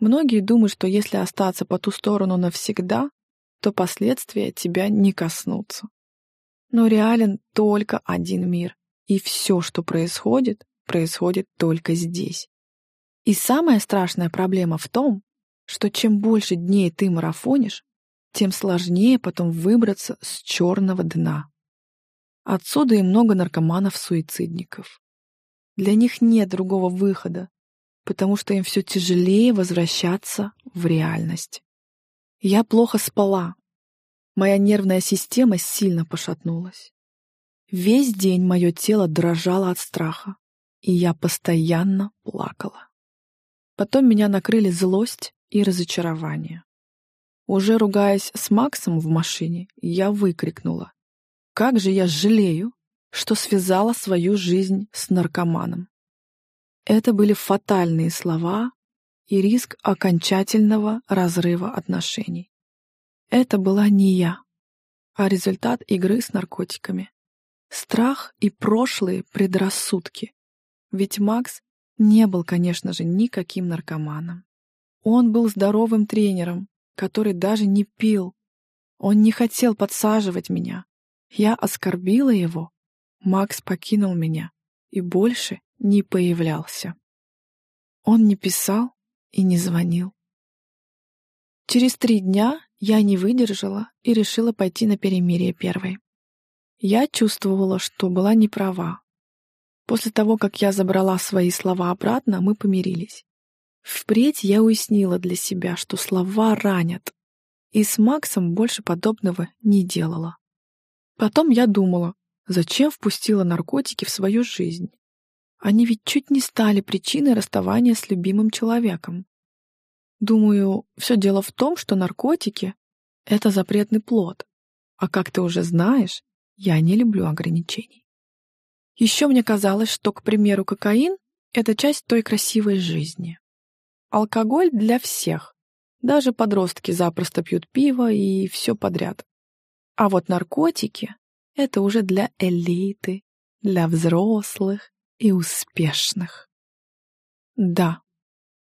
Многие думают, что если остаться по ту сторону навсегда, то последствия тебя не коснутся. Но реален только один мир, и все, что происходит, происходит только здесь. И самая страшная проблема в том, что чем больше дней ты марафонишь, тем сложнее потом выбраться с черного дна. Отсюда и много наркоманов-суицидников. Для них нет другого выхода, потому что им все тяжелее возвращаться в реальность. Я плохо спала. Моя нервная система сильно пошатнулась. Весь день мое тело дрожало от страха, и я постоянно плакала. Потом меня накрыли злость и разочарование. Уже ругаясь с Максом в машине, я выкрикнула. «Как же я жалею, что связала свою жизнь с наркоманом!» Это были фатальные слова и риск окончательного разрыва отношений. Это была не я, а результат игры с наркотиками. Страх и прошлые предрассудки. Ведь Макс не был, конечно же, никаким наркоманом. Он был здоровым тренером, который даже не пил. Он не хотел подсаживать меня. Я оскорбила его. Макс покинул меня и больше не появлялся. Он не писал и не звонил. Через три дня я не выдержала и решила пойти на перемирие первой. Я чувствовала, что была неправа. После того, как я забрала свои слова обратно, мы помирились. Впредь я уяснила для себя, что слова ранят, и с Максом больше подобного не делала. Потом я думала, зачем впустила наркотики в свою жизнь. Они ведь чуть не стали причиной расставания с любимым человеком. Думаю, все дело в том, что наркотики — это запретный плод. А как ты уже знаешь, я не люблю ограничений. Еще мне казалось, что, к примеру, кокаин — это часть той красивой жизни. Алкоголь для всех. Даже подростки запросто пьют пиво и все подряд. А вот наркотики — это уже для элиты, для взрослых, и успешных. Да,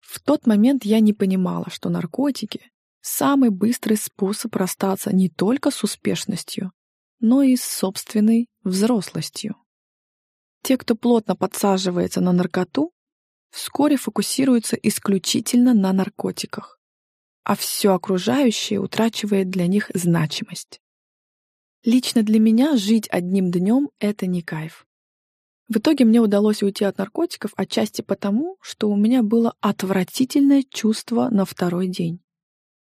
в тот момент я не понимала, что наркотики — самый быстрый способ расстаться не только с успешностью, но и с собственной взрослостью. Те, кто плотно подсаживается на наркоту, вскоре фокусируются исключительно на наркотиках, а все окружающее утрачивает для них значимость. Лично для меня жить одним днем — это не кайф. В итоге мне удалось уйти от наркотиков отчасти потому, что у меня было отвратительное чувство на второй день.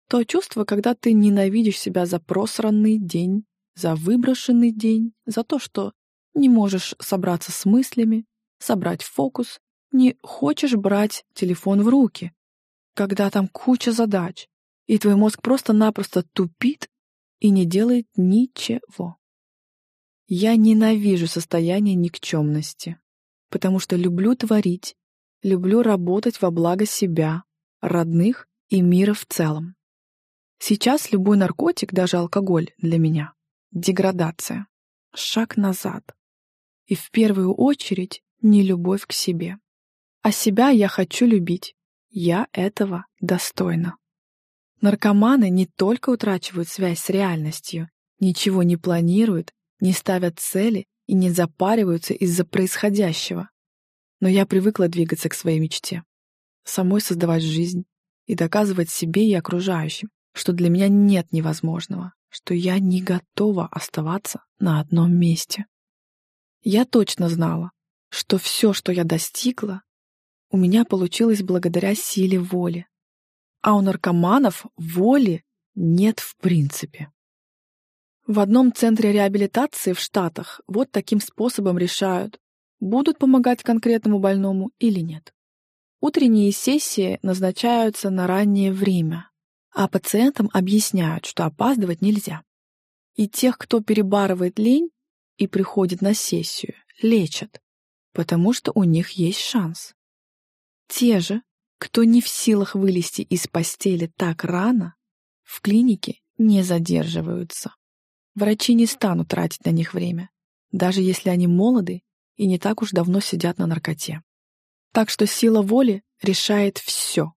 То чувство, когда ты ненавидишь себя за просранный день, за выброшенный день, за то, что не можешь собраться с мыслями, собрать фокус, не хочешь брать телефон в руки, когда там куча задач, и твой мозг просто-напросто тупит и не делает ничего. Я ненавижу состояние никчемности, потому что люблю творить, люблю работать во благо себя, родных и мира в целом. Сейчас любой наркотик, даже алкоголь, для меня — деградация, шаг назад. И в первую очередь не любовь к себе. А себя я хочу любить. Я этого достойна. Наркоманы не только утрачивают связь с реальностью, ничего не планируют не ставят цели и не запариваются из-за происходящего. Но я привыкла двигаться к своей мечте, самой создавать жизнь и доказывать себе и окружающим, что для меня нет невозможного, что я не готова оставаться на одном месте. Я точно знала, что все, что я достигла, у меня получилось благодаря силе воли. А у наркоманов воли нет в принципе. В одном центре реабилитации в Штатах вот таким способом решают, будут помогать конкретному больному или нет. Утренние сессии назначаются на раннее время, а пациентам объясняют, что опаздывать нельзя. И тех, кто перебарывает лень и приходит на сессию, лечат, потому что у них есть шанс. Те же, кто не в силах вылезти из постели так рано, в клинике не задерживаются. Врачи не станут тратить на них время, даже если они молоды и не так уж давно сидят на наркоте. Так что сила воли решает все.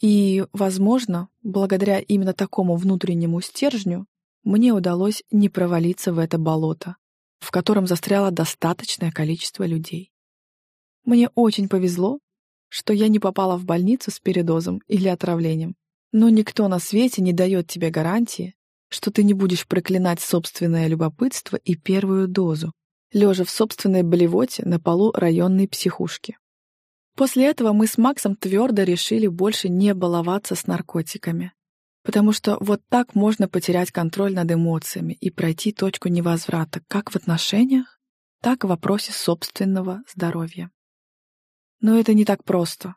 И, возможно, благодаря именно такому внутреннему стержню мне удалось не провалиться в это болото, в котором застряло достаточное количество людей. Мне очень повезло, что я не попала в больницу с передозом или отравлением, но никто на свете не дает тебе гарантии, что ты не будешь проклинать собственное любопытство и первую дозу, лежа в собственной болевоте на полу районной психушки. После этого мы с Максом твердо решили больше не баловаться с наркотиками, потому что вот так можно потерять контроль над эмоциями и пройти точку невозврата как в отношениях, так и в вопросе собственного здоровья. Но это не так просто.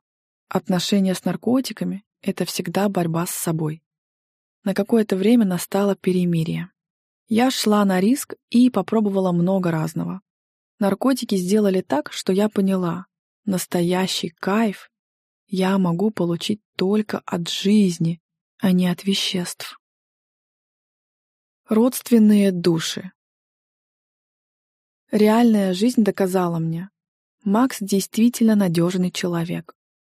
Отношения с наркотиками — это всегда борьба с собой. На какое-то время настало перемирие. Я шла на риск и попробовала много разного. Наркотики сделали так, что я поняла, настоящий кайф я могу получить только от жизни, а не от веществ. Родственные души. Реальная жизнь доказала мне, Макс действительно надежный человек.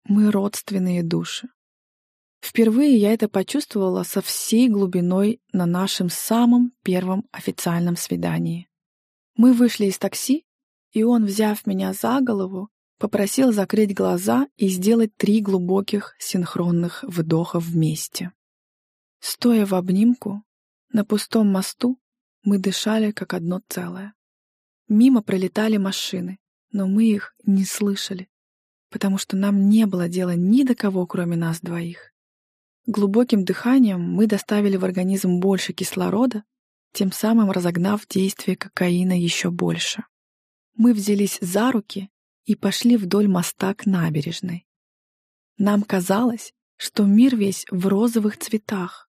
Мы родственные души. Впервые я это почувствовала со всей глубиной на нашем самом первом официальном свидании. Мы вышли из такси, и он, взяв меня за голову, попросил закрыть глаза и сделать три глубоких синхронных вдоха вместе. Стоя в обнимку, на пустом мосту, мы дышали как одно целое. Мимо пролетали машины, но мы их не слышали, потому что нам не было дела ни до кого, кроме нас двоих. Глубоким дыханием мы доставили в организм больше кислорода, тем самым разогнав действие кокаина еще больше. Мы взялись за руки и пошли вдоль моста к набережной. Нам казалось, что мир весь в розовых цветах.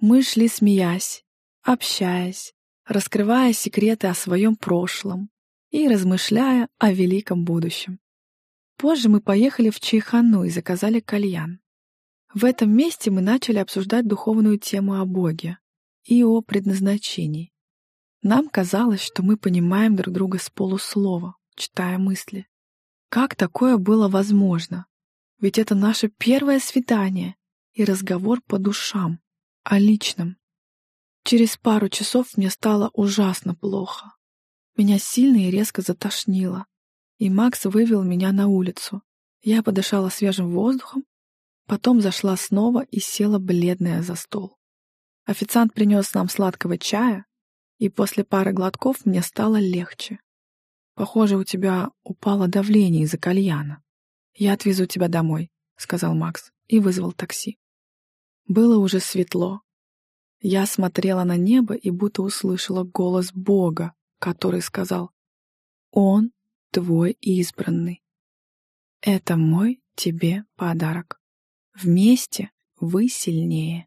Мы шли смеясь, общаясь, раскрывая секреты о своем прошлом, и размышляя о великом будущем. Позже мы поехали в Чайхану и заказали кальян. В этом месте мы начали обсуждать духовную тему о Боге и о предназначении. Нам казалось, что мы понимаем друг друга с полуслова, читая мысли. Как такое было возможно? Ведь это наше первое свидание и разговор по душам, о личном. Через пару часов мне стало ужасно плохо. Меня сильно и резко затошнило, и Макс вывел меня на улицу. Я подышала свежим воздухом, потом зашла снова и села бледная за стол. Официант принес нам сладкого чая, и после пары глотков мне стало легче. Похоже, у тебя упало давление из-за кальяна. Я отвезу тебя домой, сказал Макс и вызвал такси. Было уже светло. Я смотрела на небо и будто услышала голос Бога, который сказал «Он твой избранный. Это мой тебе подарок. Вместе вы сильнее».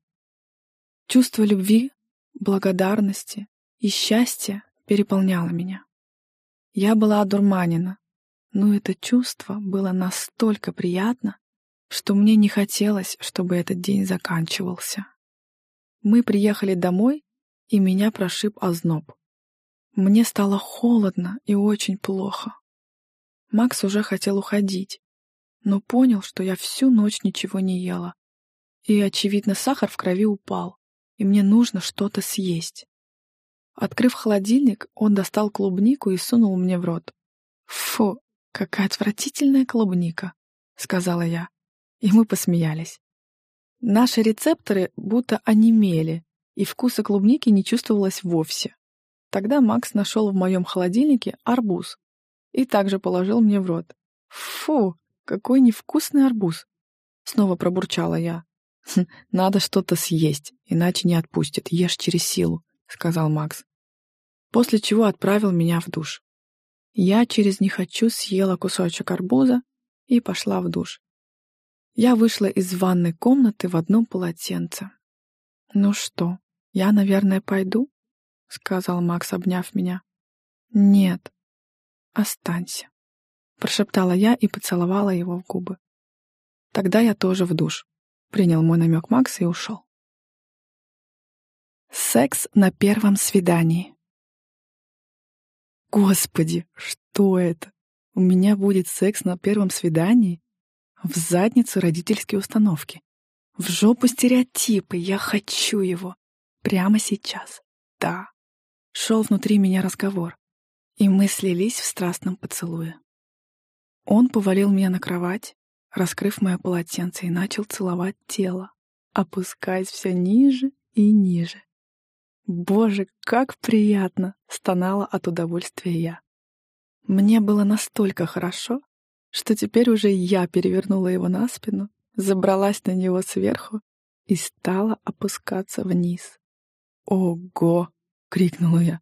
Чувство любви, благодарности и счастья переполняло меня. Я была одурманена, но это чувство было настолько приятно, что мне не хотелось, чтобы этот день заканчивался. Мы приехали домой, и меня прошиб озноб. Мне стало холодно и очень плохо. Макс уже хотел уходить, но понял, что я всю ночь ничего не ела. И, очевидно, сахар в крови упал, и мне нужно что-то съесть. Открыв холодильник, он достал клубнику и сунул мне в рот. «Фу, какая отвратительная клубника», — сказала я. И мы посмеялись. Наши рецепторы будто онемели, и вкуса клубники не чувствовалось вовсе. Тогда Макс нашел в моем холодильнике арбуз и также положил мне в рот. «Фу, какой невкусный арбуз!» Снова пробурчала я. «Хм, «Надо что-то съесть, иначе не отпустит. Ешь через силу», — сказал Макс. После чего отправил меня в душ. Я через «не хочу» съела кусочек арбуза и пошла в душ. Я вышла из ванной комнаты в одном полотенце. «Ну что, я, наверное, пойду?» — сказал Макс, обняв меня. «Нет, останься», — прошептала я и поцеловала его в губы. «Тогда я тоже в душ», — принял мой намек Макс и ушел. Секс на первом свидании. Господи, что это? У меня будет секс на первом свидании? В задницу родительские установки. В жопу стереотипы. Я хочу его. Прямо сейчас. Да. Шел внутри меня разговор. И мы слились в страстном поцелуе. Он повалил меня на кровать, раскрыв мое полотенце, и начал целовать тело, опускаясь все ниже и ниже. Боже, как приятно! Стонала от удовольствия я. Мне было настолько хорошо, что теперь уже я перевернула его на спину, забралась на него сверху и стала опускаться вниз. «Ого!» — крикнула я.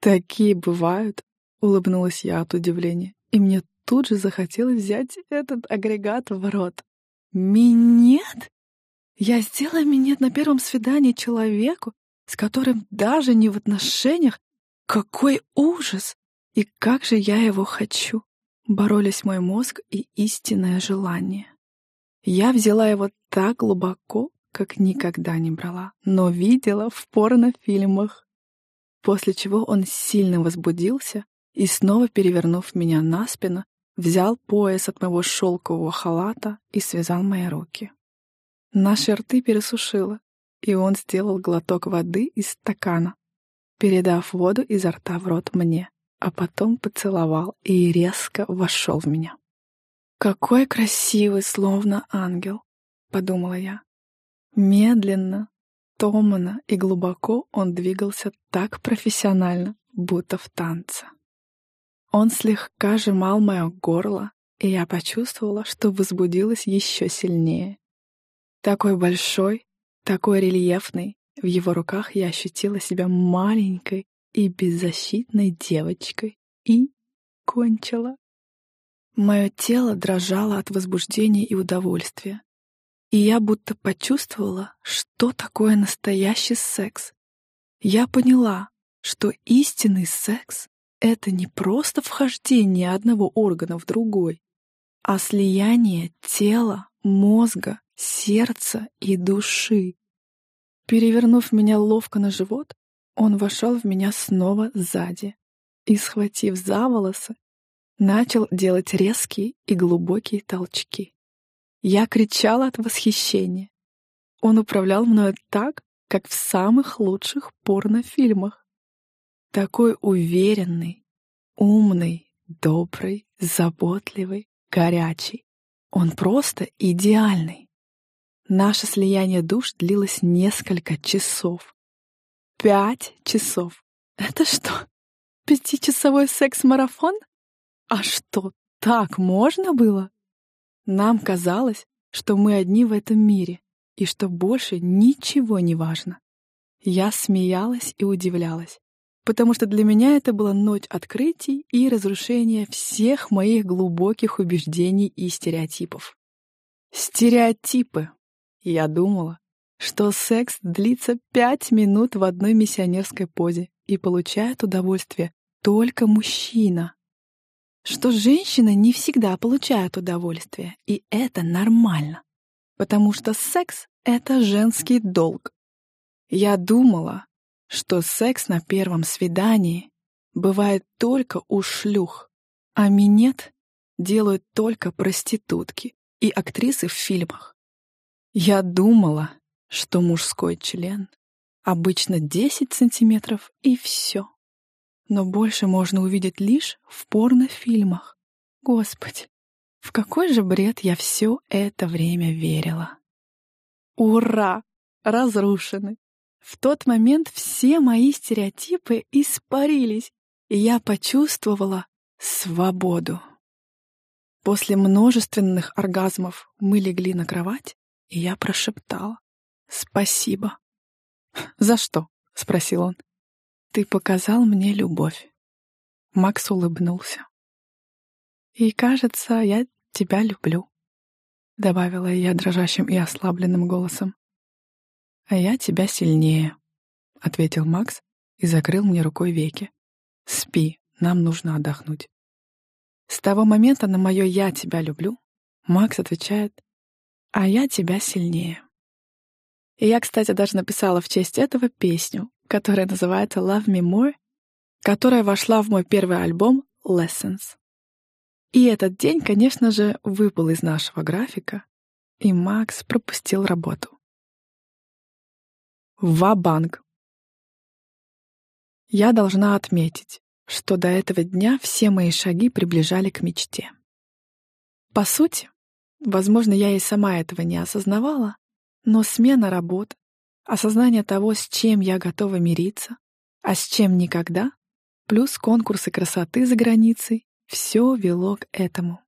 «Такие бывают!» — улыбнулась я от удивления, и мне тут же захотелось взять этот агрегат в рот. «Минет? Я сделала минет на первом свидании человеку, с которым даже не в отношениях? Какой ужас! И как же я его хочу!» Боролись мой мозг и истинное желание. Я взяла его так глубоко, как никогда не брала, но видела в порнофильмах. После чего он сильно возбудился и, снова перевернув меня на спину, взял пояс от моего шелкового халата и связал мои руки. Наши рты пересушило, и он сделал глоток воды из стакана, передав воду изо рта в рот мне а потом поцеловал и резко вошел в меня. «Какой красивый, словно ангел!» — подумала я. Медленно, томно и глубоко он двигался так профессионально, будто в танце. Он слегка сжимал мое горло, и я почувствовала, что возбудилась еще сильнее. Такой большой, такой рельефный, в его руках я ощутила себя маленькой и беззащитной девочкой и кончила. Мое тело дрожало от возбуждения и удовольствия, и я будто почувствовала, что такое настоящий секс. Я поняла, что истинный секс — это не просто вхождение одного органа в другой, а слияние тела, мозга, сердца и души. Перевернув меня ловко на живот, он вошел в меня снова сзади и, схватив за волосы, начал делать резкие и глубокие толчки. Я кричала от восхищения. Он управлял мною так, как в самых лучших порнофильмах. Такой уверенный, умный, добрый, заботливый, горячий. Он просто идеальный. Наше слияние душ длилось несколько часов. Пять часов. Это что, пятичасовой секс-марафон? А что, так можно было? Нам казалось, что мы одни в этом мире и что больше ничего не важно. Я смеялась и удивлялась, потому что для меня это была ночь открытий и разрушения всех моих глубоких убеждений и стереотипов. Стереотипы, я думала, что секс длится пять минут в одной миссионерской позе и получает удовольствие только мужчина. Что женщины не всегда получают удовольствие, и это нормально, потому что секс — это женский долг. Я думала, что секс на первом свидании бывает только у шлюх, а минет делают только проститутки и актрисы в фильмах. Я думала, что мужской член обычно 10 сантиметров и все. Но больше можно увидеть лишь в порнофильмах. Господи, в какой же бред я все это время верила. Ура! Разрушены. В тот момент все мои стереотипы испарились, и я почувствовала свободу. После множественных оргазмов мы легли на кровать, и я прошептала «Спасибо». «За что?» — спросил он. «Ты показал мне любовь». Макс улыбнулся. «И, кажется, я тебя люблю», — добавила я дрожащим и ослабленным голосом. «А я тебя сильнее», — ответил Макс и закрыл мне рукой веки. «Спи, нам нужно отдохнуть». С того момента на мое «я тебя люблю» Макс отвечает «а я тебя сильнее». И я, кстати, даже написала в честь этого песню, которая называется «Love Me More», которая вошла в мой первый альбом «Lessons». И этот день, конечно же, выпал из нашего графика, и Макс пропустил работу. Ва-банк. Я должна отметить, что до этого дня все мои шаги приближали к мечте. По сути, возможно, я и сама этого не осознавала, но смена работ, осознание того, с чем я готова мириться, а с чем никогда, плюс конкурсы красоты за границей, все вело к этому.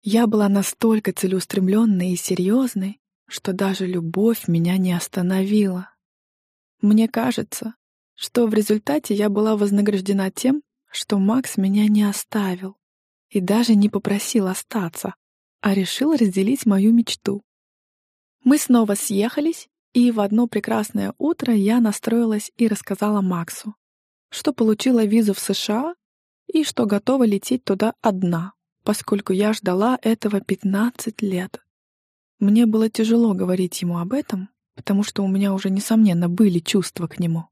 Я была настолько целеустремленной и серьезной, что даже любовь меня не остановила. Мне кажется, что в результате я была вознаграждена тем, что Макс меня не оставил и даже не попросил остаться, а решил разделить мою мечту. Мы снова съехались, и в одно прекрасное утро я настроилась и рассказала Максу, что получила визу в США и что готова лететь туда одна, поскольку я ждала этого 15 лет. Мне было тяжело говорить ему об этом, потому что у меня уже, несомненно, были чувства к нему.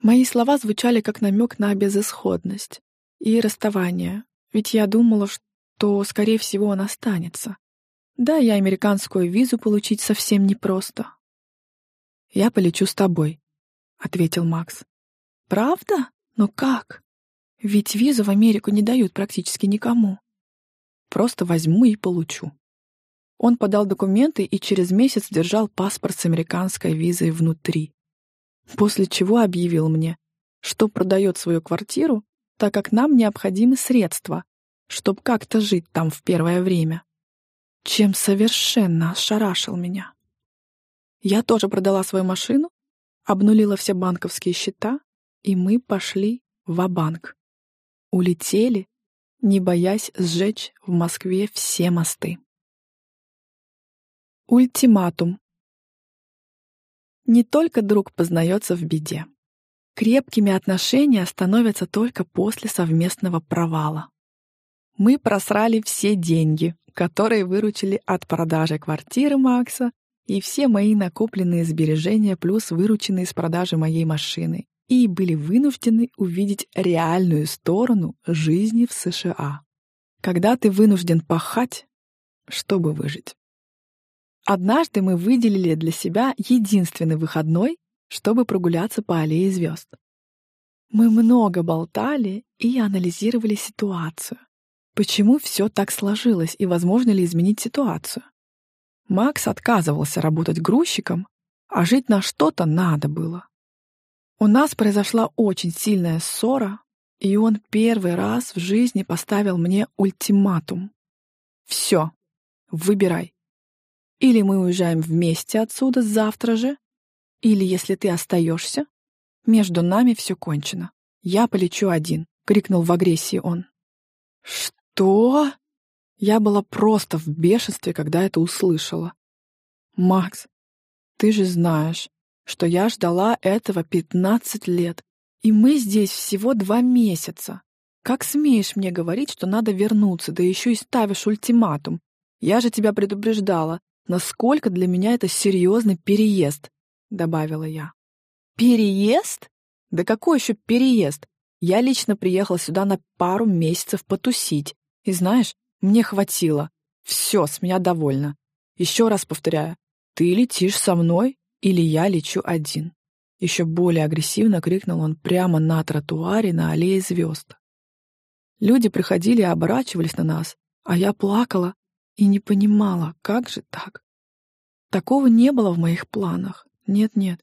Мои слова звучали как намек на безысходность и расставание, ведь я думала, что, скорее всего, он останется. Да, я американскую визу получить совсем непросто. «Я полечу с тобой», — ответил Макс. «Правда? Но как? Ведь визу в Америку не дают практически никому. Просто возьму и получу». Он подал документы и через месяц держал паспорт с американской визой внутри после чего объявил мне, что продает свою квартиру, так как нам необходимы средства, чтобы как-то жить там в первое время. Чем совершенно ошарашил меня. Я тоже продала свою машину, обнулила все банковские счета, и мы пошли в банк Улетели, не боясь сжечь в Москве все мосты. Ультиматум. Не только друг познается в беде. Крепкими отношения становятся только после совместного провала. Мы просрали все деньги, которые выручили от продажи квартиры Макса и все мои накопленные сбережения плюс вырученные с продажи моей машины и были вынуждены увидеть реальную сторону жизни в США. Когда ты вынужден пахать, чтобы выжить. Однажды мы выделили для себя единственный выходной, чтобы прогуляться по аллее звезд. Мы много болтали и анализировали ситуацию. Почему все так сложилось и возможно ли изменить ситуацию? Макс отказывался работать грузчиком, а жить на что-то надо было. У нас произошла очень сильная ссора, и он первый раз в жизни поставил мне ультиматум. «Все, выбирай. Или мы уезжаем вместе отсюда завтра же, или, если ты остаешься, между нами все кончено. Я полечу один», — крикнул в агрессии он. «Что?» Я была просто в бешенстве, когда это услышала. «Макс, ты же знаешь, что я ждала этого пятнадцать лет, и мы здесь всего два месяца. Как смеешь мне говорить, что надо вернуться, да еще и ставишь ультиматум? Я же тебя предупреждала, насколько для меня это серьезный переезд», — добавила я. «Переезд? Да какой еще переезд? Я лично приехал сюда на пару месяцев потусить. И знаешь, мне хватило. Все, с меня довольно. Еще раз повторяю, ты летишь со мной или я лечу один?» Еще более агрессивно крикнул он прямо на тротуаре на аллее звезд. Люди приходили и оборачивались на нас, а я плакала и не понимала, как же так? Такого не было в моих планах. Нет-нет.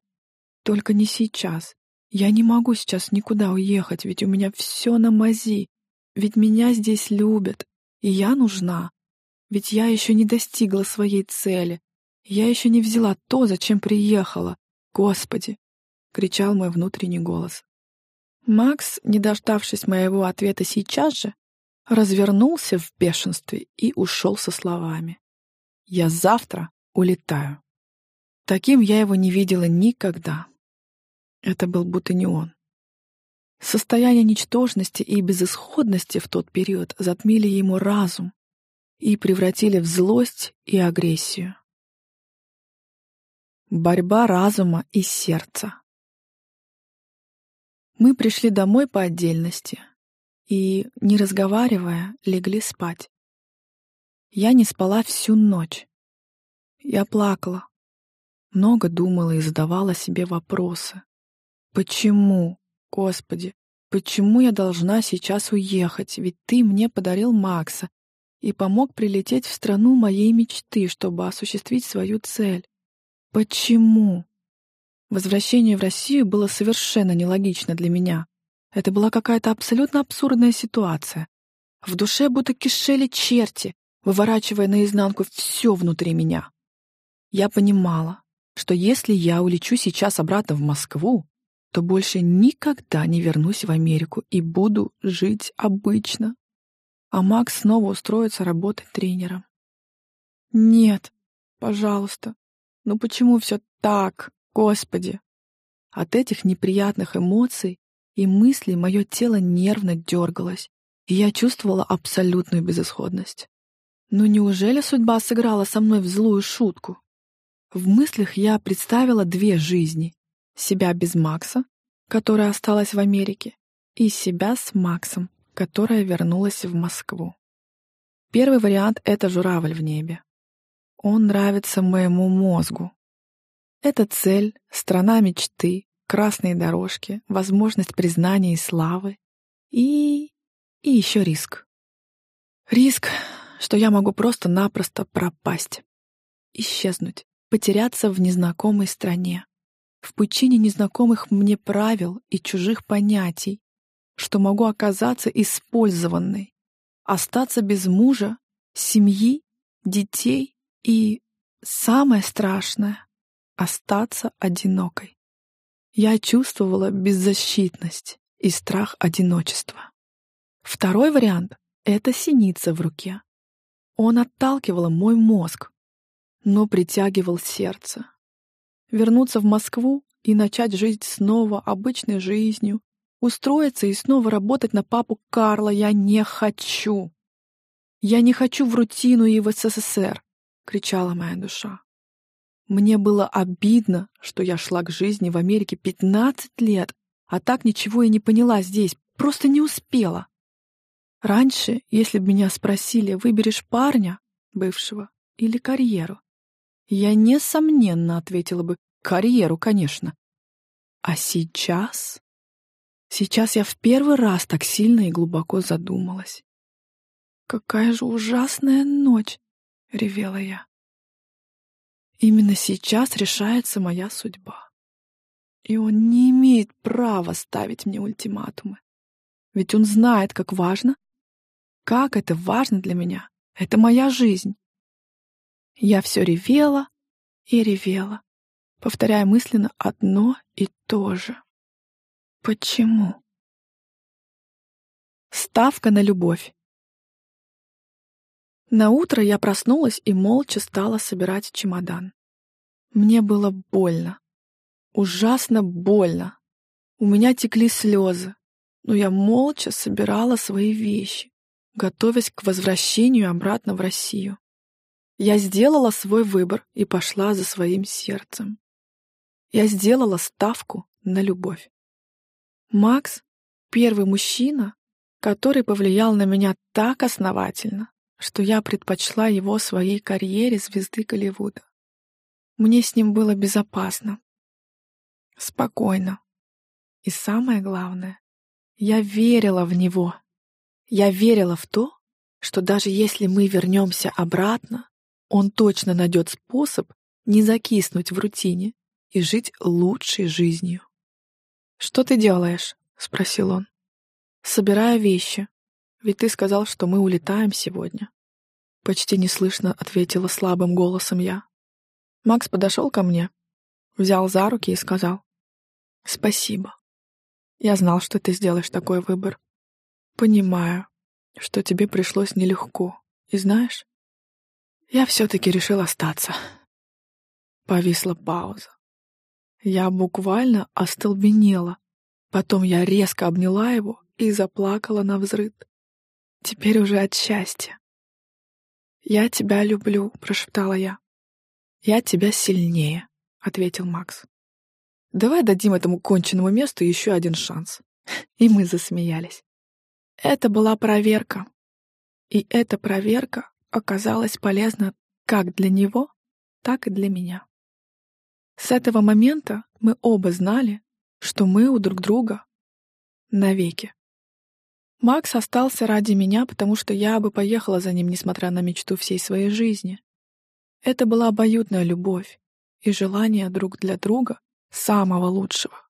Только не сейчас. Я не могу сейчас никуда уехать, ведь у меня все на мази. Ведь меня здесь любят, и я нужна. Ведь я еще не достигла своей цели. Я еще не взяла то, зачем приехала. Господи!» — кричал мой внутренний голос. Макс, не дождавшись моего ответа сейчас же, развернулся в бешенстве и ушел со словами. «Я завтра улетаю». Таким я его не видела никогда. Это был будто не он. Состояние ничтожности и безысходности в тот период затмили ему разум и превратили в злость и агрессию. Борьба разума и сердца. Мы пришли домой по отдельности и, не разговаривая, легли спать. Я не спала всю ночь. Я плакала, много думала и задавала себе вопросы. Почему, Господи, почему я должна сейчас уехать? Ведь Ты мне подарил Макса и помог прилететь в страну моей мечты, чтобы осуществить свою цель. Почему? Возвращение в Россию было совершенно нелогично для меня. Это была какая-то абсолютно абсурдная ситуация. В душе будто кишели черти, выворачивая наизнанку все внутри меня. Я понимала, что если я улечу сейчас обратно в Москву, то больше никогда не вернусь в Америку и буду жить обычно. А Макс снова устроится работать тренером. Нет, пожалуйста, ну почему все так? Господи! От этих неприятных эмоций и мыслей мое тело нервно дергалось, и я чувствовала абсолютную безысходность. Но неужели судьба сыграла со мной в злую шутку? В мыслях я представила две жизни. Себя без Макса, которая осталась в Америке, и себя с Максом, которая вернулась в Москву. Первый вариант — это журавль в небе. Он нравится моему мозгу, это цель, страна мечты, красные дорожки, возможность признания и славы. И... и еще риск. Риск, что я могу просто-напросто пропасть. Исчезнуть, потеряться в незнакомой стране. В пучине незнакомых мне правил и чужих понятий, что могу оказаться использованной, остаться без мужа, семьи, детей и, самое страшное, остаться одинокой. Я чувствовала беззащитность и страх одиночества. Второй вариант — это синица в руке. Он отталкивал мой мозг, но притягивал сердце. Вернуться в Москву и начать жить снова обычной жизнью, устроиться и снова работать на папу Карла я не хочу. Я не хочу в рутину и в СССР, кричала моя душа. Мне было обидно, что я шла к жизни в Америке 15 лет, а так ничего и не поняла здесь, просто не успела. Раньше, если бы меня спросили, выберешь парня, бывшего, или карьеру, я несомненно ответила бы «карьеру, конечно». А сейчас... Сейчас я в первый раз так сильно и глубоко задумалась. «Какая же ужасная ночь!» — ревела я. Именно сейчас решается моя судьба. И он не имеет права ставить мне ультиматумы. Ведь он знает, как важно, как это важно для меня. Это моя жизнь. Я все ревела и ревела, повторяя мысленно одно и то же. Почему? Ставка на любовь. На утро я проснулась и молча стала собирать чемодан. Мне было больно. Ужасно больно. У меня текли слезы, но я молча собирала свои вещи, готовясь к возвращению обратно в Россию. Я сделала свой выбор и пошла за своим сердцем. Я сделала ставку на любовь. Макс — первый мужчина, который повлиял на меня так основательно, что я предпочла его своей карьере звезды Голливуда. Мне с ним было безопасно, спокойно. И самое главное, я верила в него. Я верила в то, что даже если мы вернемся обратно, он точно найдет способ не закиснуть в рутине и жить лучшей жизнью. «Что ты делаешь?» — спросил он. «Собираю вещи. Ведь ты сказал, что мы улетаем сегодня». Почти неслышно ответила слабым голосом я. Макс подошел ко мне, взял за руки и сказал. «Спасибо. Я знал, что ты сделаешь такой выбор. Понимаю, что тебе пришлось нелегко. И знаешь, я все-таки решил остаться». Повисла пауза. Я буквально остолбенела. Потом я резко обняла его и заплакала на взрыд. Теперь уже от счастья. «Я тебя люблю», — прошептала я. «Я тебя сильнее», — ответил Макс. «Давай дадим этому конченному месту еще один шанс». И мы засмеялись. Это была проверка. И эта проверка оказалась полезна как для него, так и для меня. С этого момента мы оба знали, что мы у друг друга навеки. Макс остался ради меня, потому что я бы поехала за ним, несмотря на мечту всей своей жизни. Это была обоюдная любовь и желание друг для друга самого лучшего.